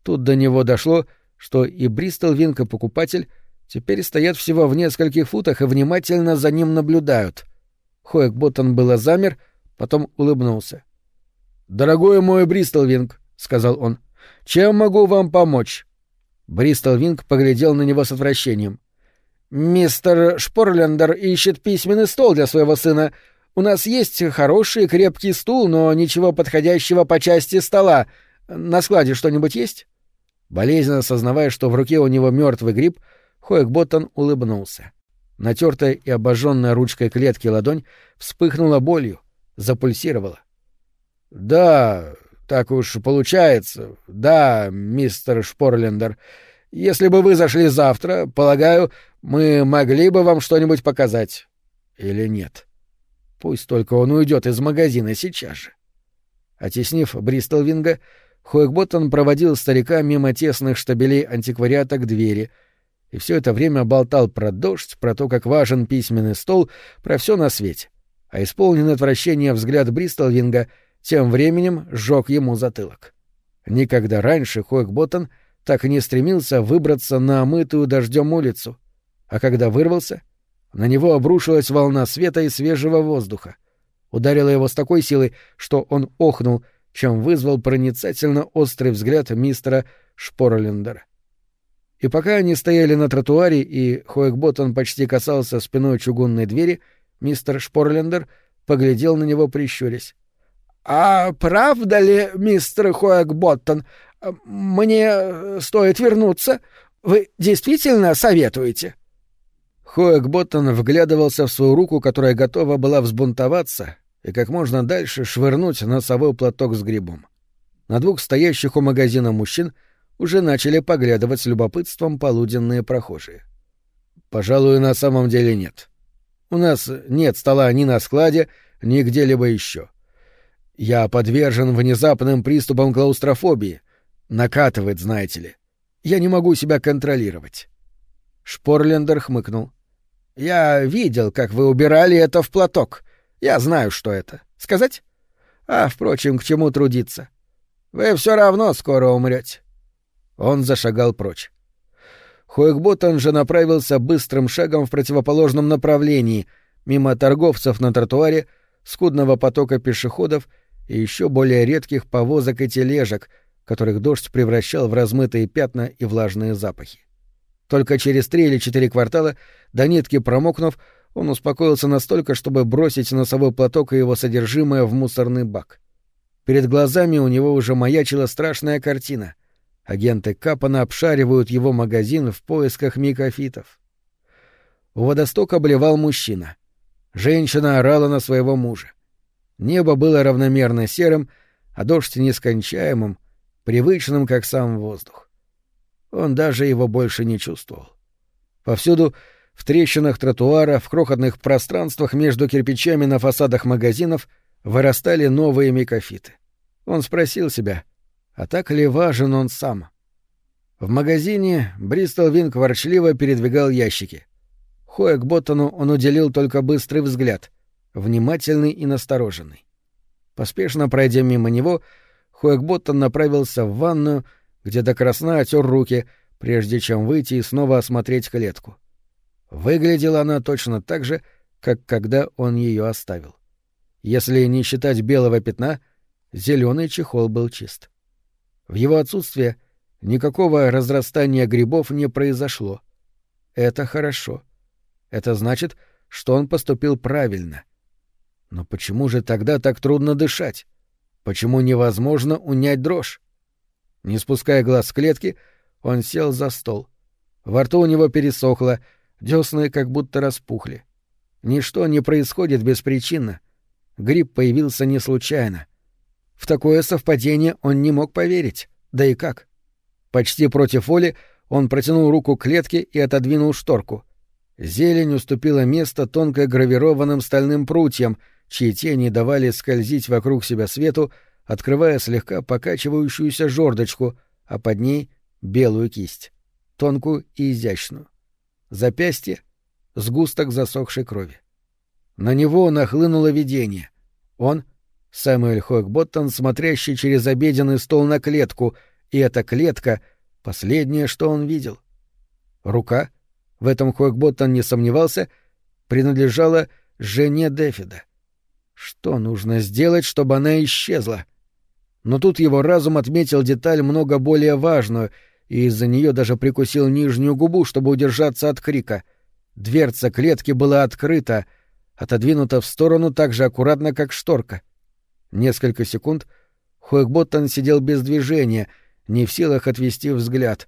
[SPEAKER 1] Тут до него дошло, что и Бристол Винка покупатель теперь стоят всего в нескольких футах и внимательно за ним наблюдают. Хоек Боттон было замер, потом улыбнулся. «Дорогой мой Бристолвинг», — сказал он, — чем могу вам помочь?» Бристол Винг поглядел на него с отвращением. «Мистер Шпорлендер ищет письменный стол для своего сына. У нас есть хороший крепкий стул, но ничего подходящего по части стола. На складе что-нибудь есть?» Болезненно осознавая, что в руке у него мертвый гриб, Хоек Боттон улыбнулся. Натертая и обожженная ручкой клетки ладонь вспыхнула болью, запульсировала. «Да, так уж получается. Да, мистер Шпорлендер. Если бы вы зашли завтра, полагаю, мы могли бы вам что-нибудь показать. Или нет? Пусть только он уйдет из магазина сейчас же. Отеснив Бристолвинга, Хойкботтон проводил старика мимо тесных штабелей антиквариата к двери и все это время болтал про дождь, про то, как важен письменный стол, про все на свете. А исполненный отвращение взгляд Бристолвинга — тем временем сжег ему затылок. Никогда раньше Хойкботтон так и не стремился выбраться на омытую дождем улицу, а когда вырвался, на него обрушилась волна света и свежего воздуха. Ударила его с такой силой, что он охнул, чем вызвал проницательно острый взгляд мистера Шпорлендера. И пока они стояли на тротуаре, и Хойкботтон почти касался спиной чугунной двери, мистер Шпорлендер поглядел на него, прищурясь. А правда ли, мистер Хоэк Боттон, мне стоит вернуться? Вы действительно советуете? Хоэк Боттон вглядывался в свою руку, которая готова была взбунтоваться, и как можно дальше швырнуть носовой платок с грибом. На двух стоящих у магазина мужчин уже начали поглядывать с любопытством полуденные прохожие. «Пожалуй, на самом деле нет. У нас нет стола ни на складе, ни где-либо еще. Я подвержен внезапным приступам клаустрофобии. Накатывает, знаете ли. Я не могу себя контролировать. Шпорлендер хмыкнул. Я видел, как вы убирали это в платок. Я знаю, что это. Сказать? А, впрочем, к чему трудиться? Вы все равно скоро умрете. Он зашагал прочь. Хуэкботтон же направился быстрым шагом в противоположном направлении, мимо торговцев на тротуаре, скудного потока пешеходов и еще более редких повозок и тележек, которых дождь превращал в размытые пятна и влажные запахи. Только через три или четыре квартала, до нитки промокнув, он успокоился настолько, чтобы бросить носовой платок и его содержимое в мусорный бак. Перед глазами у него уже маячила страшная картина. Агенты Капана обшаривают его магазин в поисках микофитов. У водостока обливал мужчина. Женщина орала на своего мужа. Небо было равномерно серым, а дождь нескончаемым, привычным, как сам воздух. Он даже его больше не чувствовал. Повсюду, в трещинах тротуара, в крохотных пространствах между кирпичами на фасадах магазинов вырастали новые микофиты. Он спросил себя, а так ли важен он сам? В магазине Бристол Винк ворчливо передвигал ящики. Хоя к Боттону он уделил только быстрый взгляд — внимательный и настороженный. Поспешно пройдя мимо него, Хуэкботтон направился в ванную, где до красна отер руки, прежде чем выйти и снова осмотреть клетку. Выглядела она точно так же, как когда он ее оставил. Если не считать белого пятна, зеленый чехол был чист. В его отсутствие никакого разрастания грибов не произошло. Это хорошо. Это значит, что он поступил правильно. Но почему же тогда так трудно дышать? Почему невозможно унять дрожь? Не спуская глаз с клетки, он сел за стол. Во рту у него пересохло, дёсны как будто распухли. Ничто не происходит беспричинно. Грипп появился не случайно. В такое совпадение он не мог поверить. Да и как? Почти против воли он протянул руку к клетке и отодвинул шторку. Зелень уступила место тонко гравированным стальным прутьям — чьи тени давали скользить вокруг себя свету, открывая слегка покачивающуюся жердочку, а под ней — белую кисть, тонкую и изящную. Запястье — сгусток засохшей крови. На него нахлынуло видение. Он — Сэмюэль Хойкботтон, смотрящий через обеденный стол на клетку, и эта клетка — последнее, что он видел. Рука — в этом Хойкботтон не сомневался — принадлежала жене Дефида — что нужно сделать, чтобы она исчезла? Но тут его разум отметил деталь много более важную, и из-за нее даже прикусил нижнюю губу, чтобы удержаться от крика. Дверца клетки была открыта, отодвинута в сторону так же аккуратно, как шторка. Несколько секунд Хуэкботтон сидел без движения, не в силах отвести взгляд.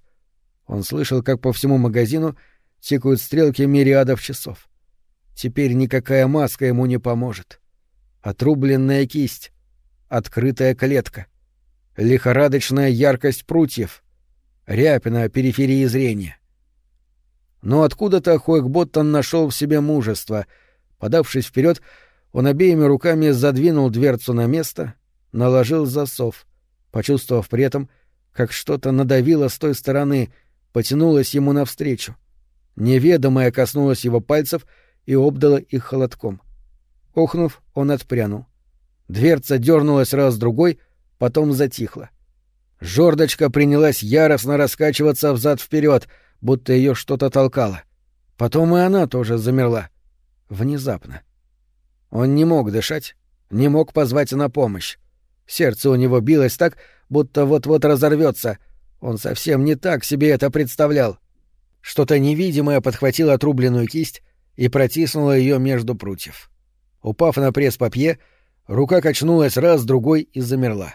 [SPEAKER 1] Он слышал, как по всему магазину тикают стрелки мириадов часов. Теперь никакая маска ему не поможет отрубленная кисть, открытая клетка, лихорадочная яркость прутьев, рябь на периферии зрения. Но откуда-то Хойкботтон нашел в себе мужество. Подавшись вперед, он обеими руками задвинул дверцу на место, наложил засов, почувствовав при этом, как что-то надавило с той стороны, потянулось ему навстречу. Неведомое коснулось его пальцев и обдало их холодком. Охнув, он отпрянул. Дверца дернулась раз другой, потом затихла. Жордочка принялась яростно раскачиваться взад вперед, будто ее что-то толкало. Потом и она тоже замерла. Внезапно. Он не мог дышать, не мог позвать на помощь. Сердце у него билось так, будто вот-вот разорвется. Он совсем не так себе это представлял. Что-то невидимое подхватило отрубленную кисть и протиснуло ее между прутьев. Упав на пресс-папье, рука качнулась раз, другой и замерла.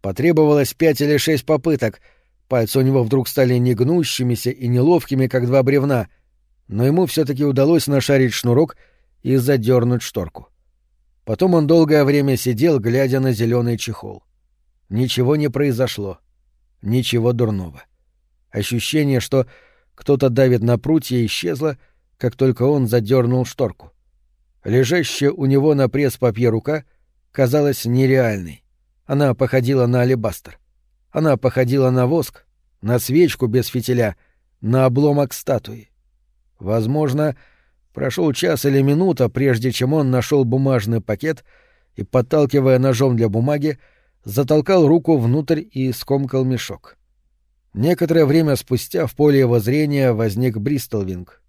[SPEAKER 1] Потребовалось пять или шесть попыток. Пальцы у него вдруг стали не гнущимися и неловкими, как два бревна, но ему все-таки удалось нашарить шнурок и задернуть шторку. Потом он долгое время сидел, глядя на зеленый чехол. Ничего не произошло. Ничего дурного. Ощущение, что кто-то давит на прутья, исчезло, как только он задернул шторку. Лежащая у него на пресс-папье рука казалась нереальной. Она походила на алебастр. Она походила на воск, на свечку без фитиля, на обломок статуи. Возможно, прошел час или минута, прежде чем он нашел бумажный пакет и, подталкивая ножом для бумаги, затолкал руку внутрь и скомкал мешок. Некоторое время спустя в поле его зрения возник Бристолвинг.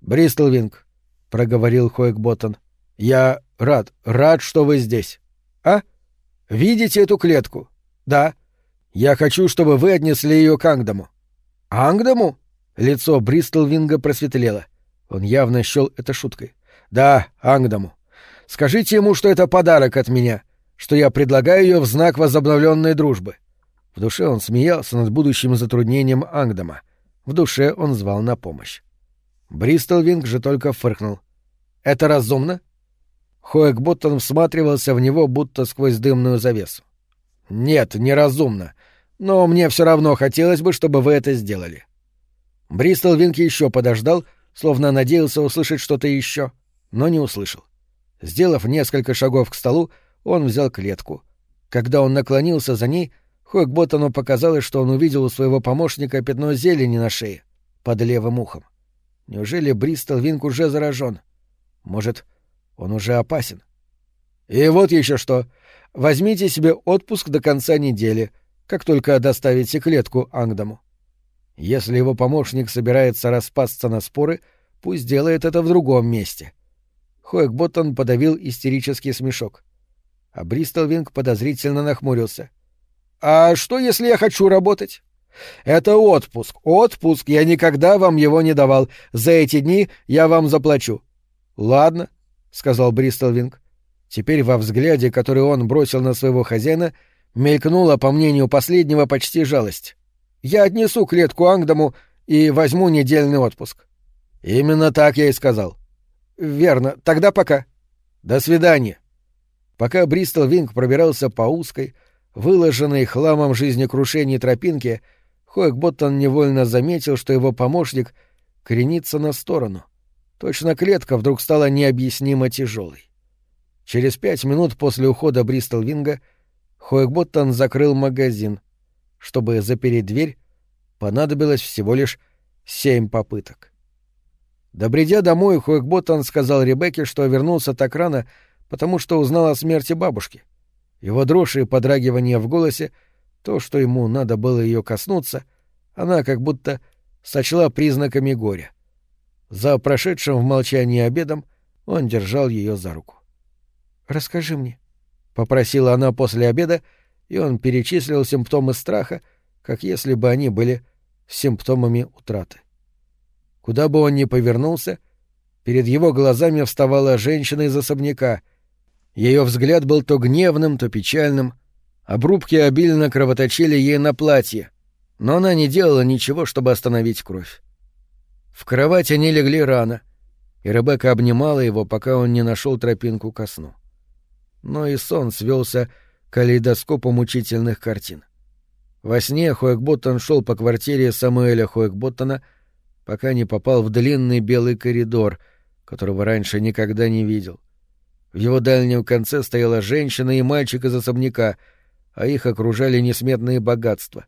[SPEAKER 1] «Бристолвинг», — проговорил Хоекботтон. «Я рад, рад, что вы здесь. А? Видите эту клетку? Да. Я хочу, чтобы вы отнесли ее к Ангдому». «Ангдому?» Лицо Бристолвинга просветлело. Он явно счел это шуткой. «Да, Ангдому. Скажите ему, что это подарок от меня, что я предлагаю ее в знак возобновленной дружбы». В душе он смеялся над будущим затруднением Ангдома. В душе он звал на помощь. Бристолвинг же только фыркнул. «Это разумно?» Хоекботтон всматривался в него, будто сквозь дымную завесу. «Нет, неразумно. Но мне все равно хотелось бы, чтобы вы это сделали». Бристолвинг еще подождал, словно надеялся услышать что-то еще, но не услышал. Сделав несколько шагов к столу, он взял клетку. Когда он наклонился за ней, Хоекботтону показалось, что он увидел у своего помощника пятно зелени на шее, под левым ухом. Неужели Бристол Винг уже заражен? Может, он уже опасен? И вот еще что. Возьмите себе отпуск до конца недели, как только доставите клетку Ангдому. Если его помощник собирается распасться на споры, пусть делает это в другом месте. Хоекботтон подавил истерический смешок. А Бристолвинг подозрительно нахмурился. «А что, если я хочу работать?» Это отпуск. Отпуск. Я никогда вам его не давал. За эти дни я вам заплачу. Ладно, сказал Бристолвинг. Теперь во взгляде, который он бросил на своего хозяина, мелькнула, по мнению последнего, почти жалость. Я отнесу клетку Ангдому и возьму недельный отпуск. Именно так я и сказал. Верно. Тогда пока. До свидания. Пока Бристолвинг пробирался по узкой, выложенной хламом жизнекрушений тропинке, Хойкботтон невольно заметил, что его помощник кренится на сторону. Точно клетка вдруг стала необъяснимо тяжелой. Через пять минут после ухода Бристолвинга Хойкботтон закрыл магазин. Чтобы запереть дверь, понадобилось всего лишь семь попыток. Добредя домой, Хойкботтон сказал Ребекке, что вернулся так рано, потому что узнал о смерти бабушки. Его дрожь и подрагивание в голосе — то, что ему надо было ее коснуться, она как будто сочла признаками горя. За прошедшим в молчании обедом он держал ее за руку. «Расскажи мне», — попросила она после обеда, и он перечислил симптомы страха, как если бы они были симптомами утраты. Куда бы он ни повернулся, перед его глазами вставала женщина из особняка. Ее взгляд был то гневным, то печальным, Обрубки обильно кровоточили ей на платье, но она не делала ничего, чтобы остановить кровь. В кровать они легли рано, и Ребекка обнимала его, пока он не нашел тропинку ко сну. Но и сон свелся калейдоскопом мучительных картин. Во сне Хуэкботтон шел по квартире Самуэля Хуэкботтона, пока не попал в длинный белый коридор, которого раньше никогда не видел. В его дальнем конце стояла женщина и мальчик из особняка — а их окружали несметные богатства.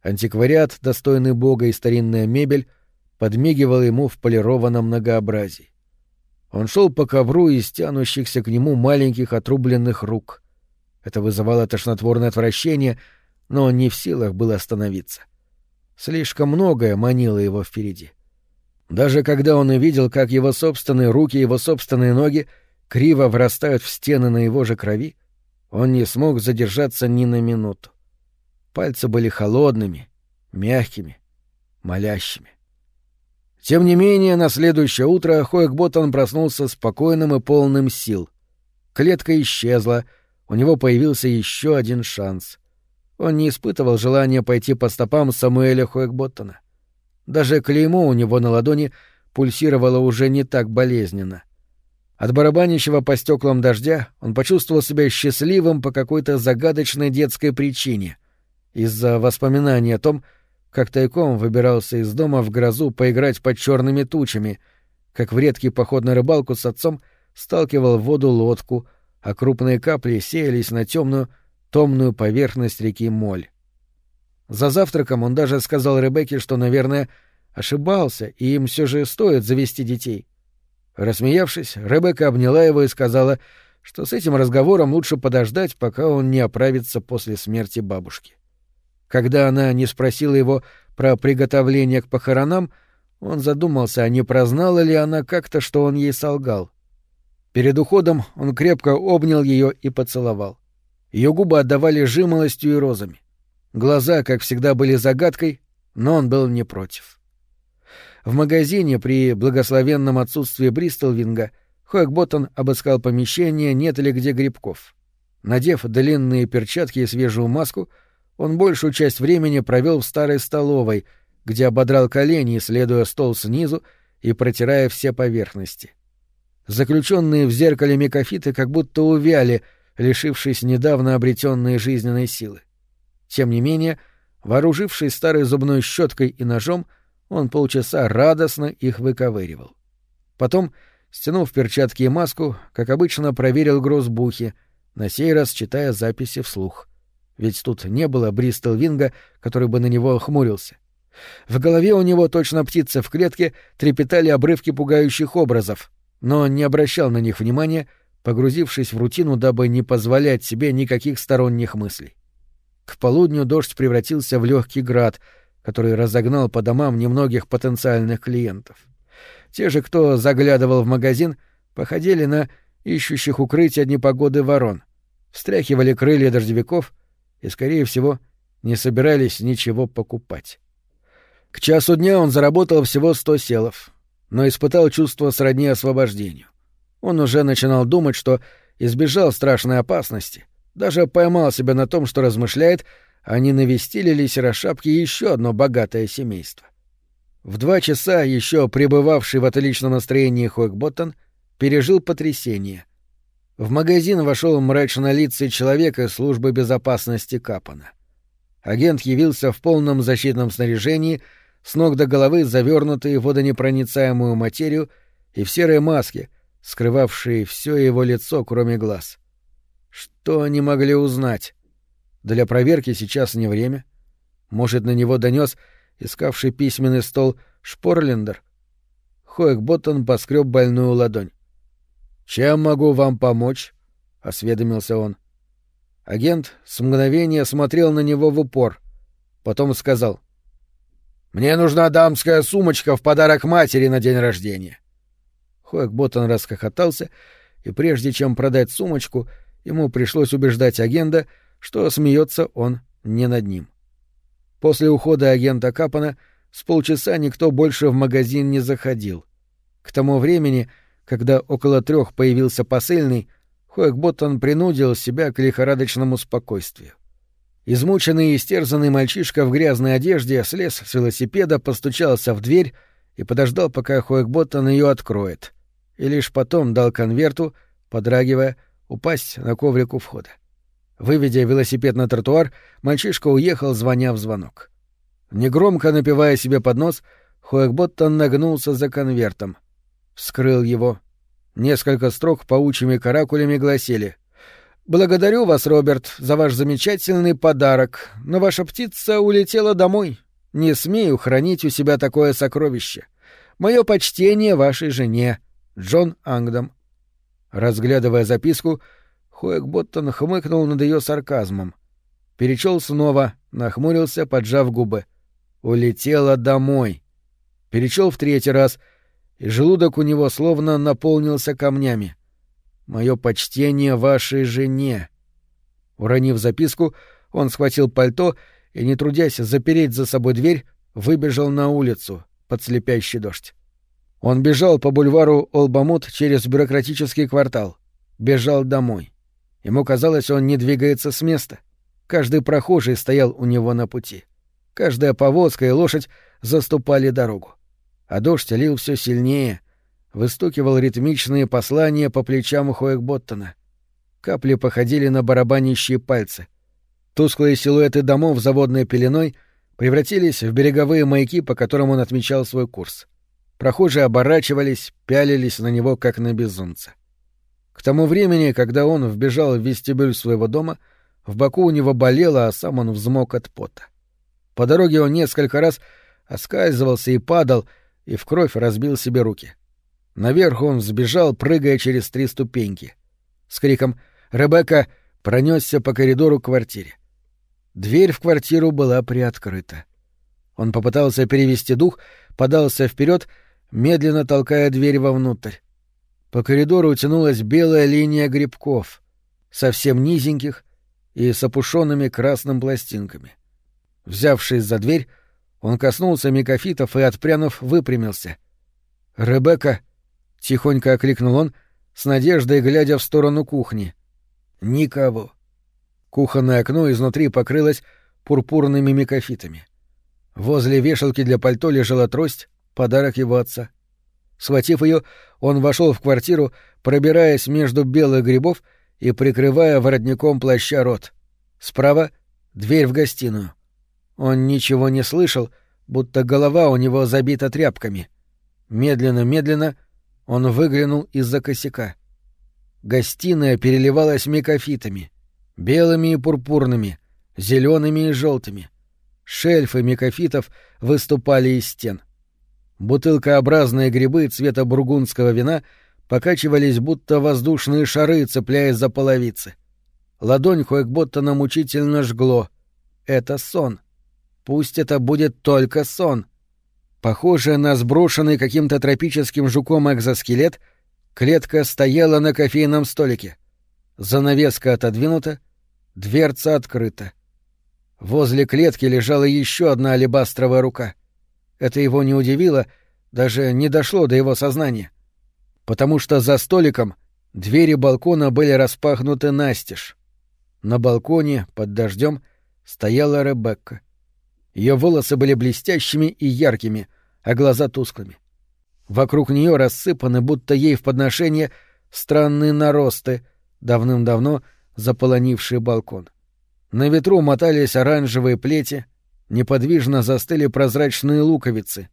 [SPEAKER 1] Антиквариат, достойный бога и старинная мебель, подмигивал ему в полированном многообразии. Он шел по ковру из тянущихся к нему маленьких отрубленных рук. Это вызывало тошнотворное отвращение, но он не в силах был остановиться. Слишком многое манило его впереди. Даже когда он увидел, как его собственные руки и его собственные ноги криво врастают в стены на его же крови, он не смог задержаться ни на минуту. Пальцы были холодными, мягкими, молящими. Тем не менее, на следующее утро Хоекботтон проснулся спокойным и полным сил. Клетка исчезла, у него появился еще один шанс. Он не испытывал желания пойти по стопам Самуэля Хоекботтона. Даже клеймо у него на ладони пульсировало уже не так болезненно. От барабанящего по стеклам дождя он почувствовал себя счастливым по какой-то загадочной детской причине. Из-за воспоминаний о том, как тайком выбирался из дома в грозу поиграть под черными тучами, как в редкий поход на рыбалку с отцом сталкивал в воду лодку, а крупные капли сеялись на темную, томную поверхность реки Моль. За завтраком он даже сказал Ребекке, что, наверное, ошибался, и им все же стоит завести детей. Расмеявшись, Ребекка обняла его и сказала, что с этим разговором лучше подождать, пока он не оправится после смерти бабушки. Когда она не спросила его про приготовление к похоронам, он задумался, а не прознала ли она как-то, что он ей солгал. Перед уходом он крепко обнял ее и поцеловал. Ее губы отдавали жимолостью и розами. Глаза, как всегда, были загадкой, но он был не против. — в магазине при благословенном отсутствии Бристолвинга Хойкботтон обыскал помещение, нет ли где грибков. Надев длинные перчатки и свежую маску, он большую часть времени провел в старой столовой, где ободрал колени, следуя стол снизу и протирая все поверхности. Заключенные в зеркале микофиты как будто увяли, лишившись недавно обретенной жизненной силы. Тем не менее, вооружившись старой зубной щеткой и ножом, — он полчаса радостно их выковыривал. Потом, стянув перчатки и маску, как обычно, проверил грозбухи, на сей раз читая записи вслух. Ведь тут не было Бристл-Винга, который бы на него охмурился. В голове у него, точно птица в клетке, трепетали обрывки пугающих образов, но он не обращал на них внимания, погрузившись в рутину, дабы не позволять себе никаких сторонних мыслей. К полудню дождь превратился в легкий град — который разогнал по домам немногих потенциальных клиентов. Те же, кто заглядывал в магазин, походили на ищущих укрытие от непогоды ворон, встряхивали крылья дождевиков и, скорее всего, не собирались ничего покупать. К часу дня он заработал всего сто селов, но испытал чувство сродни освобождению. Он уже начинал думать, что избежал страшной опасности, даже поймал себя на том, что размышляет — они навестилились Рошапки и еще одно богатое семейство. В два часа еще пребывавший в отличном настроении Хойкботтон пережил потрясение. В магазин вошел мрачнолицый человек человека службы безопасности Капана. Агент явился в полном защитном снаряжении, с ног до головы завернутый в водонепроницаемую материю и в серой маске, скрывавшие все его лицо, кроме глаз. Что они могли узнать? Для проверки сейчас не время. Может, на него донес искавший письменный стол Шпорлендер? Хоекботтон поскреб больную ладонь. «Чем могу вам помочь?» — осведомился он. Агент с мгновения смотрел на него в упор. Потом сказал. «Мне нужна дамская сумочка в подарок матери на день рождения». Хоекботтон расхохотался, и прежде чем продать сумочку, ему пришлось убеждать агента — что смеется он не над ним. После ухода агента Капана с полчаса никто больше в магазин не заходил. К тому времени, когда около трех появился посыльный, Хуэкботтон принудил себя к лихорадочному спокойствию. Измученный и истерзанный мальчишка в грязной одежде слез с велосипеда, постучался в дверь и подождал, пока Хуэкботтон ее откроет, и лишь потом дал конверту, подрагивая, упасть на коврик у входа. Выведя велосипед на тротуар, мальчишка уехал, звоня в звонок. Негромко напивая себе под нос, Хуэкботтон нагнулся за конвертом. Вскрыл его. Несколько строк паучьими каракулями гласили «Благодарю вас, Роберт, за ваш замечательный подарок, но ваша птица улетела домой. Не смею хранить у себя такое сокровище. Мое почтение вашей жене, Джон Ангдом». Разглядывая записку, Хоекботтон хмыкнул над ее сарказмом. Перечел снова, нахмурился, поджав губы. Улетела домой. Перечел в третий раз, и желудок у него словно наполнился камнями. Мое почтение вашей жене. Уронив записку, он схватил пальто и, не трудясь запереть за собой дверь, выбежал на улицу под слепящий дождь. Он бежал по бульвару Олбамут через бюрократический квартал. Бежал домой. Ему казалось, он не двигается с места. Каждый прохожий стоял у него на пути. Каждая повозка и лошадь заступали дорогу. А дождь лил все сильнее, выстукивал ритмичные послания по плечам Хоекботтона. Капли походили на барабанящие пальцы. Тусклые силуэты домов за водной пеленой превратились в береговые маяки, по которым он отмечал свой курс. Прохожие оборачивались, пялились на него, как на безумца. К тому времени, когда он вбежал в вестибюль своего дома, в боку у него болело, а сам он взмок от пота. По дороге он несколько раз оскальзывался и падал, и в кровь разбил себе руки. Наверх он взбежал, прыгая через три ступеньки. С криком «Ребекка!» пронесся по коридору к квартире. Дверь в квартиру была приоткрыта. Он попытался перевести дух, подался вперед, медленно толкая дверь вовнутрь. По коридору утянулась белая линия грибков, совсем низеньких и с опушенными красным пластинками. Взявшись за дверь, он коснулся микофитов и, отпрянув, выпрямился. «Ребекка!» — тихонько окликнул он, с надеждой глядя в сторону кухни. «Никого!» Кухонное окно изнутри покрылось пурпурными микофитами. Возле вешалки для пальто лежала трость, подарок его отца. — Схватив ее, он вошел в квартиру, пробираясь между белых грибов и прикрывая воротником плаща рот. Справа — дверь в гостиную. Он ничего не слышал, будто голова у него забита тряпками. Медленно-медленно он выглянул из-за косяка. Гостиная переливалась микофитами, белыми и пурпурными, зелеными и желтыми. Шельфы микофитов выступали из стен — Бутылкообразные грибы цвета бургундского вина покачивались, будто воздушные шары, цепляясь за половицы. Ладонь Хуэкботтона мучительно жгло. Это сон. Пусть это будет только сон. Похожая на сброшенный каким-то тропическим жуком экзоскелет, клетка стояла на кофейном столике. Занавеска отодвинута, дверца открыта. Возле клетки лежала еще одна алебастровая рука — это его не удивило, даже не дошло до его сознания. Потому что за столиком двери балкона были распахнуты настежь. На балконе, под дождем, стояла Ребекка. Ее волосы были блестящими и яркими, а глаза тусклыми. Вокруг нее рассыпаны, будто ей в подношение, странные наросты, давным-давно заполонившие балкон. На ветру мотались оранжевые плети, неподвижно застыли прозрачные луковицы.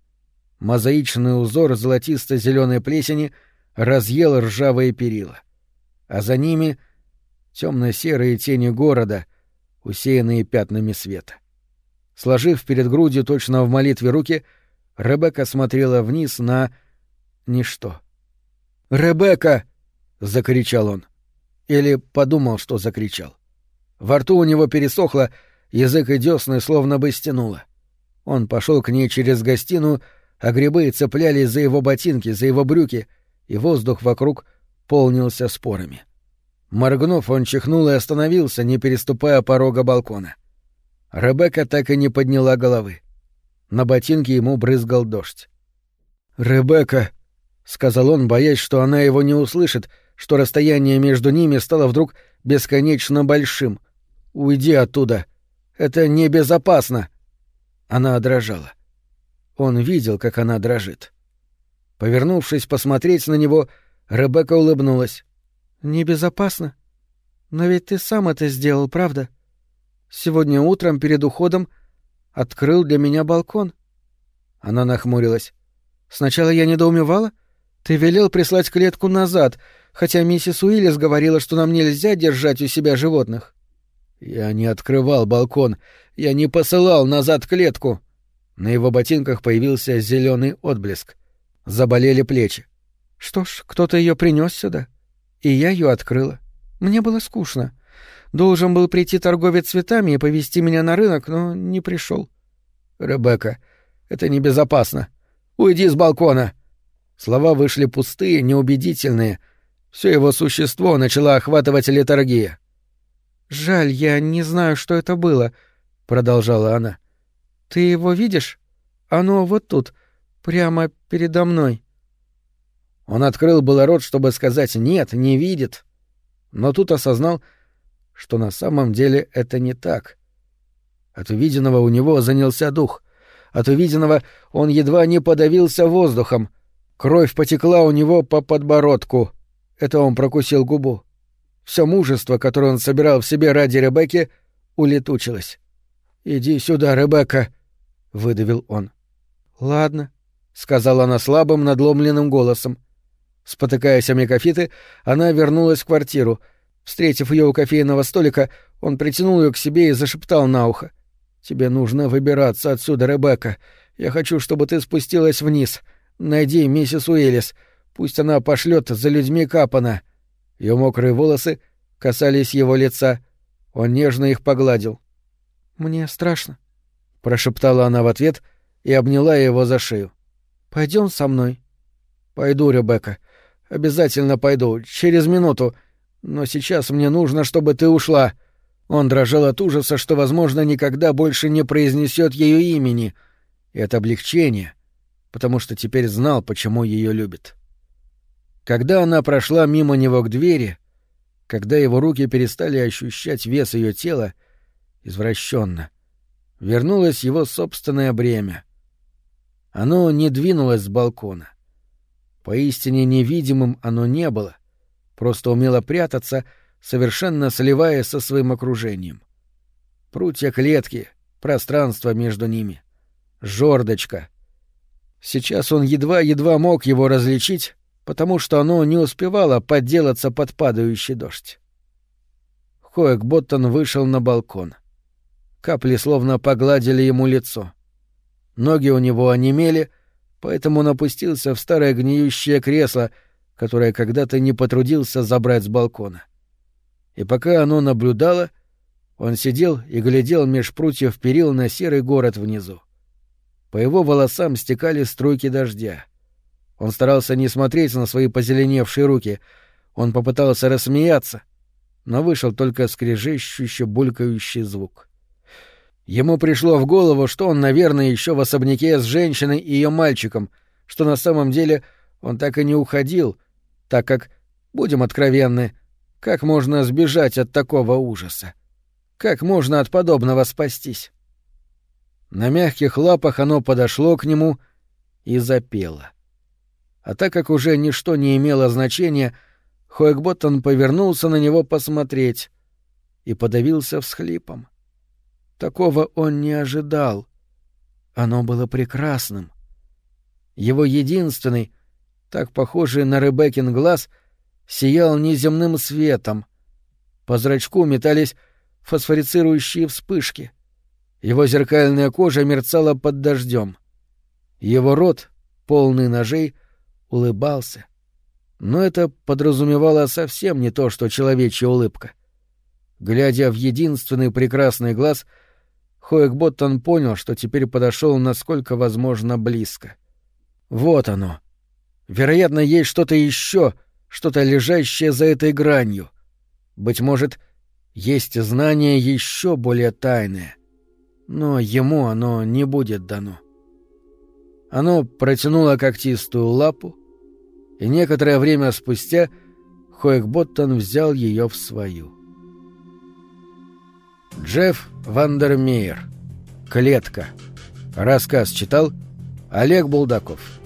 [SPEAKER 1] Мозаичный узор золотисто-зеленой плесени разъел ржавые перила. А за ними темно-серые тени города, усеянные пятнами света. Сложив перед грудью точно в молитве руки, Ребекка смотрела вниз на ничто. «Ребекка!» — закричал он. Или подумал, что закричал. Во рту у него пересохло — язык и десны словно бы стянуло. Он пошел к ней через гостиную, а грибы цеплялись за его ботинки, за его брюки, и воздух вокруг полнился спорами. Моргнув, он чихнул и остановился, не переступая порога балкона. Ребекка так и не подняла головы. На ботинке ему брызгал дождь. «Ребекка», — сказал он, боясь, что она его не услышит, что расстояние между ними стало вдруг бесконечно большим. «Уйди оттуда», — это не безопасно. Она дрожала. Он видел, как она дрожит. Повернувшись посмотреть на него, Ребекка улыбнулась. «Небезопасно. Но ведь ты сам это сделал, правда? Сегодня утром перед уходом открыл для меня балкон». Она нахмурилась. «Сначала я недоумевала. Ты велел прислать клетку назад, хотя миссис Уиллис говорила, что нам нельзя держать у себя животных». Я не открывал балкон, я не посылал назад клетку. На его ботинках появился зеленый отблеск. Заболели плечи. Что ж, кто-то ее принес сюда, и я ее открыла. Мне было скучно. Должен был прийти торговец цветами и повести меня на рынок, но не пришел. Ребекка, это небезопасно. Уйди с балкона. Слова вышли пустые, неубедительные. Все его существо начала охватывать летаргия. «Жаль, я не знаю, что это было», — продолжала она. «Ты его видишь? Оно вот тут, прямо передо мной». Он открыл было рот, чтобы сказать «нет, не видит», но тут осознал, что на самом деле это не так. От увиденного у него занялся дух. От увиденного он едва не подавился воздухом. Кровь потекла у него по подбородку. Это он прокусил губу. Все мужество, которое он собирал в себе ради Ребекки, улетучилось. «Иди сюда, Ребекка!» — выдавил он. «Ладно», — сказала она слабым, надломленным голосом. Спотыкаясь о микофиты, она вернулась в квартиру. Встретив ее у кофейного столика, он притянул ее к себе и зашептал на ухо. «Тебе нужно выбираться отсюда, Ребекка. Я хочу, чтобы ты спустилась вниз. Найди миссис Уиллис. Пусть она пошлет за людьми Капана. Ее мокрые волосы касались его лица. Он нежно их погладил. «Мне страшно», — прошептала она в ответ и обняла его за шею. «Пойдем со мной». «Пойду, Ребекка. Обязательно пойду. Через минуту. Но сейчас мне нужно, чтобы ты ушла». Он дрожал от ужаса, что, возможно, никогда больше не произнесет ее имени. И от облегчения, потому что теперь знал, почему ее любит. — когда она прошла мимо него к двери, когда его руки перестали ощущать вес ее тела, извращенно, вернулось его собственное бремя. Оно не двинулось с балкона. Поистине невидимым оно не было, просто умело прятаться, совершенно сливаясь со своим окружением. Прутья клетки, пространство между ними. Жордочка. Сейчас он едва-едва мог его различить, потому что оно не успевало подделаться под падающий дождь. Хоек Боттон вышел на балкон. Капли словно погладили ему лицо. Ноги у него онемели, поэтому он опустился в старое гниющее кресло, которое когда-то не потрудился забрать с балкона. И пока оно наблюдало, он сидел и глядел меж прутьев перил на серый город внизу. По его волосам стекали струйки дождя. Он старался не смотреть на свои позеленевшие руки. Он попытался рассмеяться, но вышел только скрежещущий, булькающий звук. Ему пришло в голову, что он, наверное, еще в особняке с женщиной и ее мальчиком, что на самом деле он так и не уходил, так как, будем откровенны, как можно сбежать от такого ужаса? Как можно от подобного спастись? На мягких лапах оно подошло к нему и запело — а так как уже ничто не имело значения, Хуэкботтон повернулся на него посмотреть и подавился всхлипом. Такого он не ожидал. Оно было прекрасным. Его единственный, так похожий на Ребекин глаз, сиял неземным светом. По зрачку метались фосфорицирующие вспышки. Его зеркальная кожа мерцала под дождем. Его рот, полный ножей, — улыбался. Но это подразумевало совсем не то, что человечья улыбка. Глядя в единственный прекрасный глаз, Хоекботтон понял, что теперь подошел насколько возможно близко. Вот оно. Вероятно, есть что-то еще, что-то лежащее за этой гранью. Быть может, есть знание еще более тайное. Но ему оно не будет дано. Оно протянуло когтистую лапу, и некоторое время спустя Хоекботтон взял ее в свою. Джефф Вандермеер. Клетка. Рассказ читал Олег Булдаков.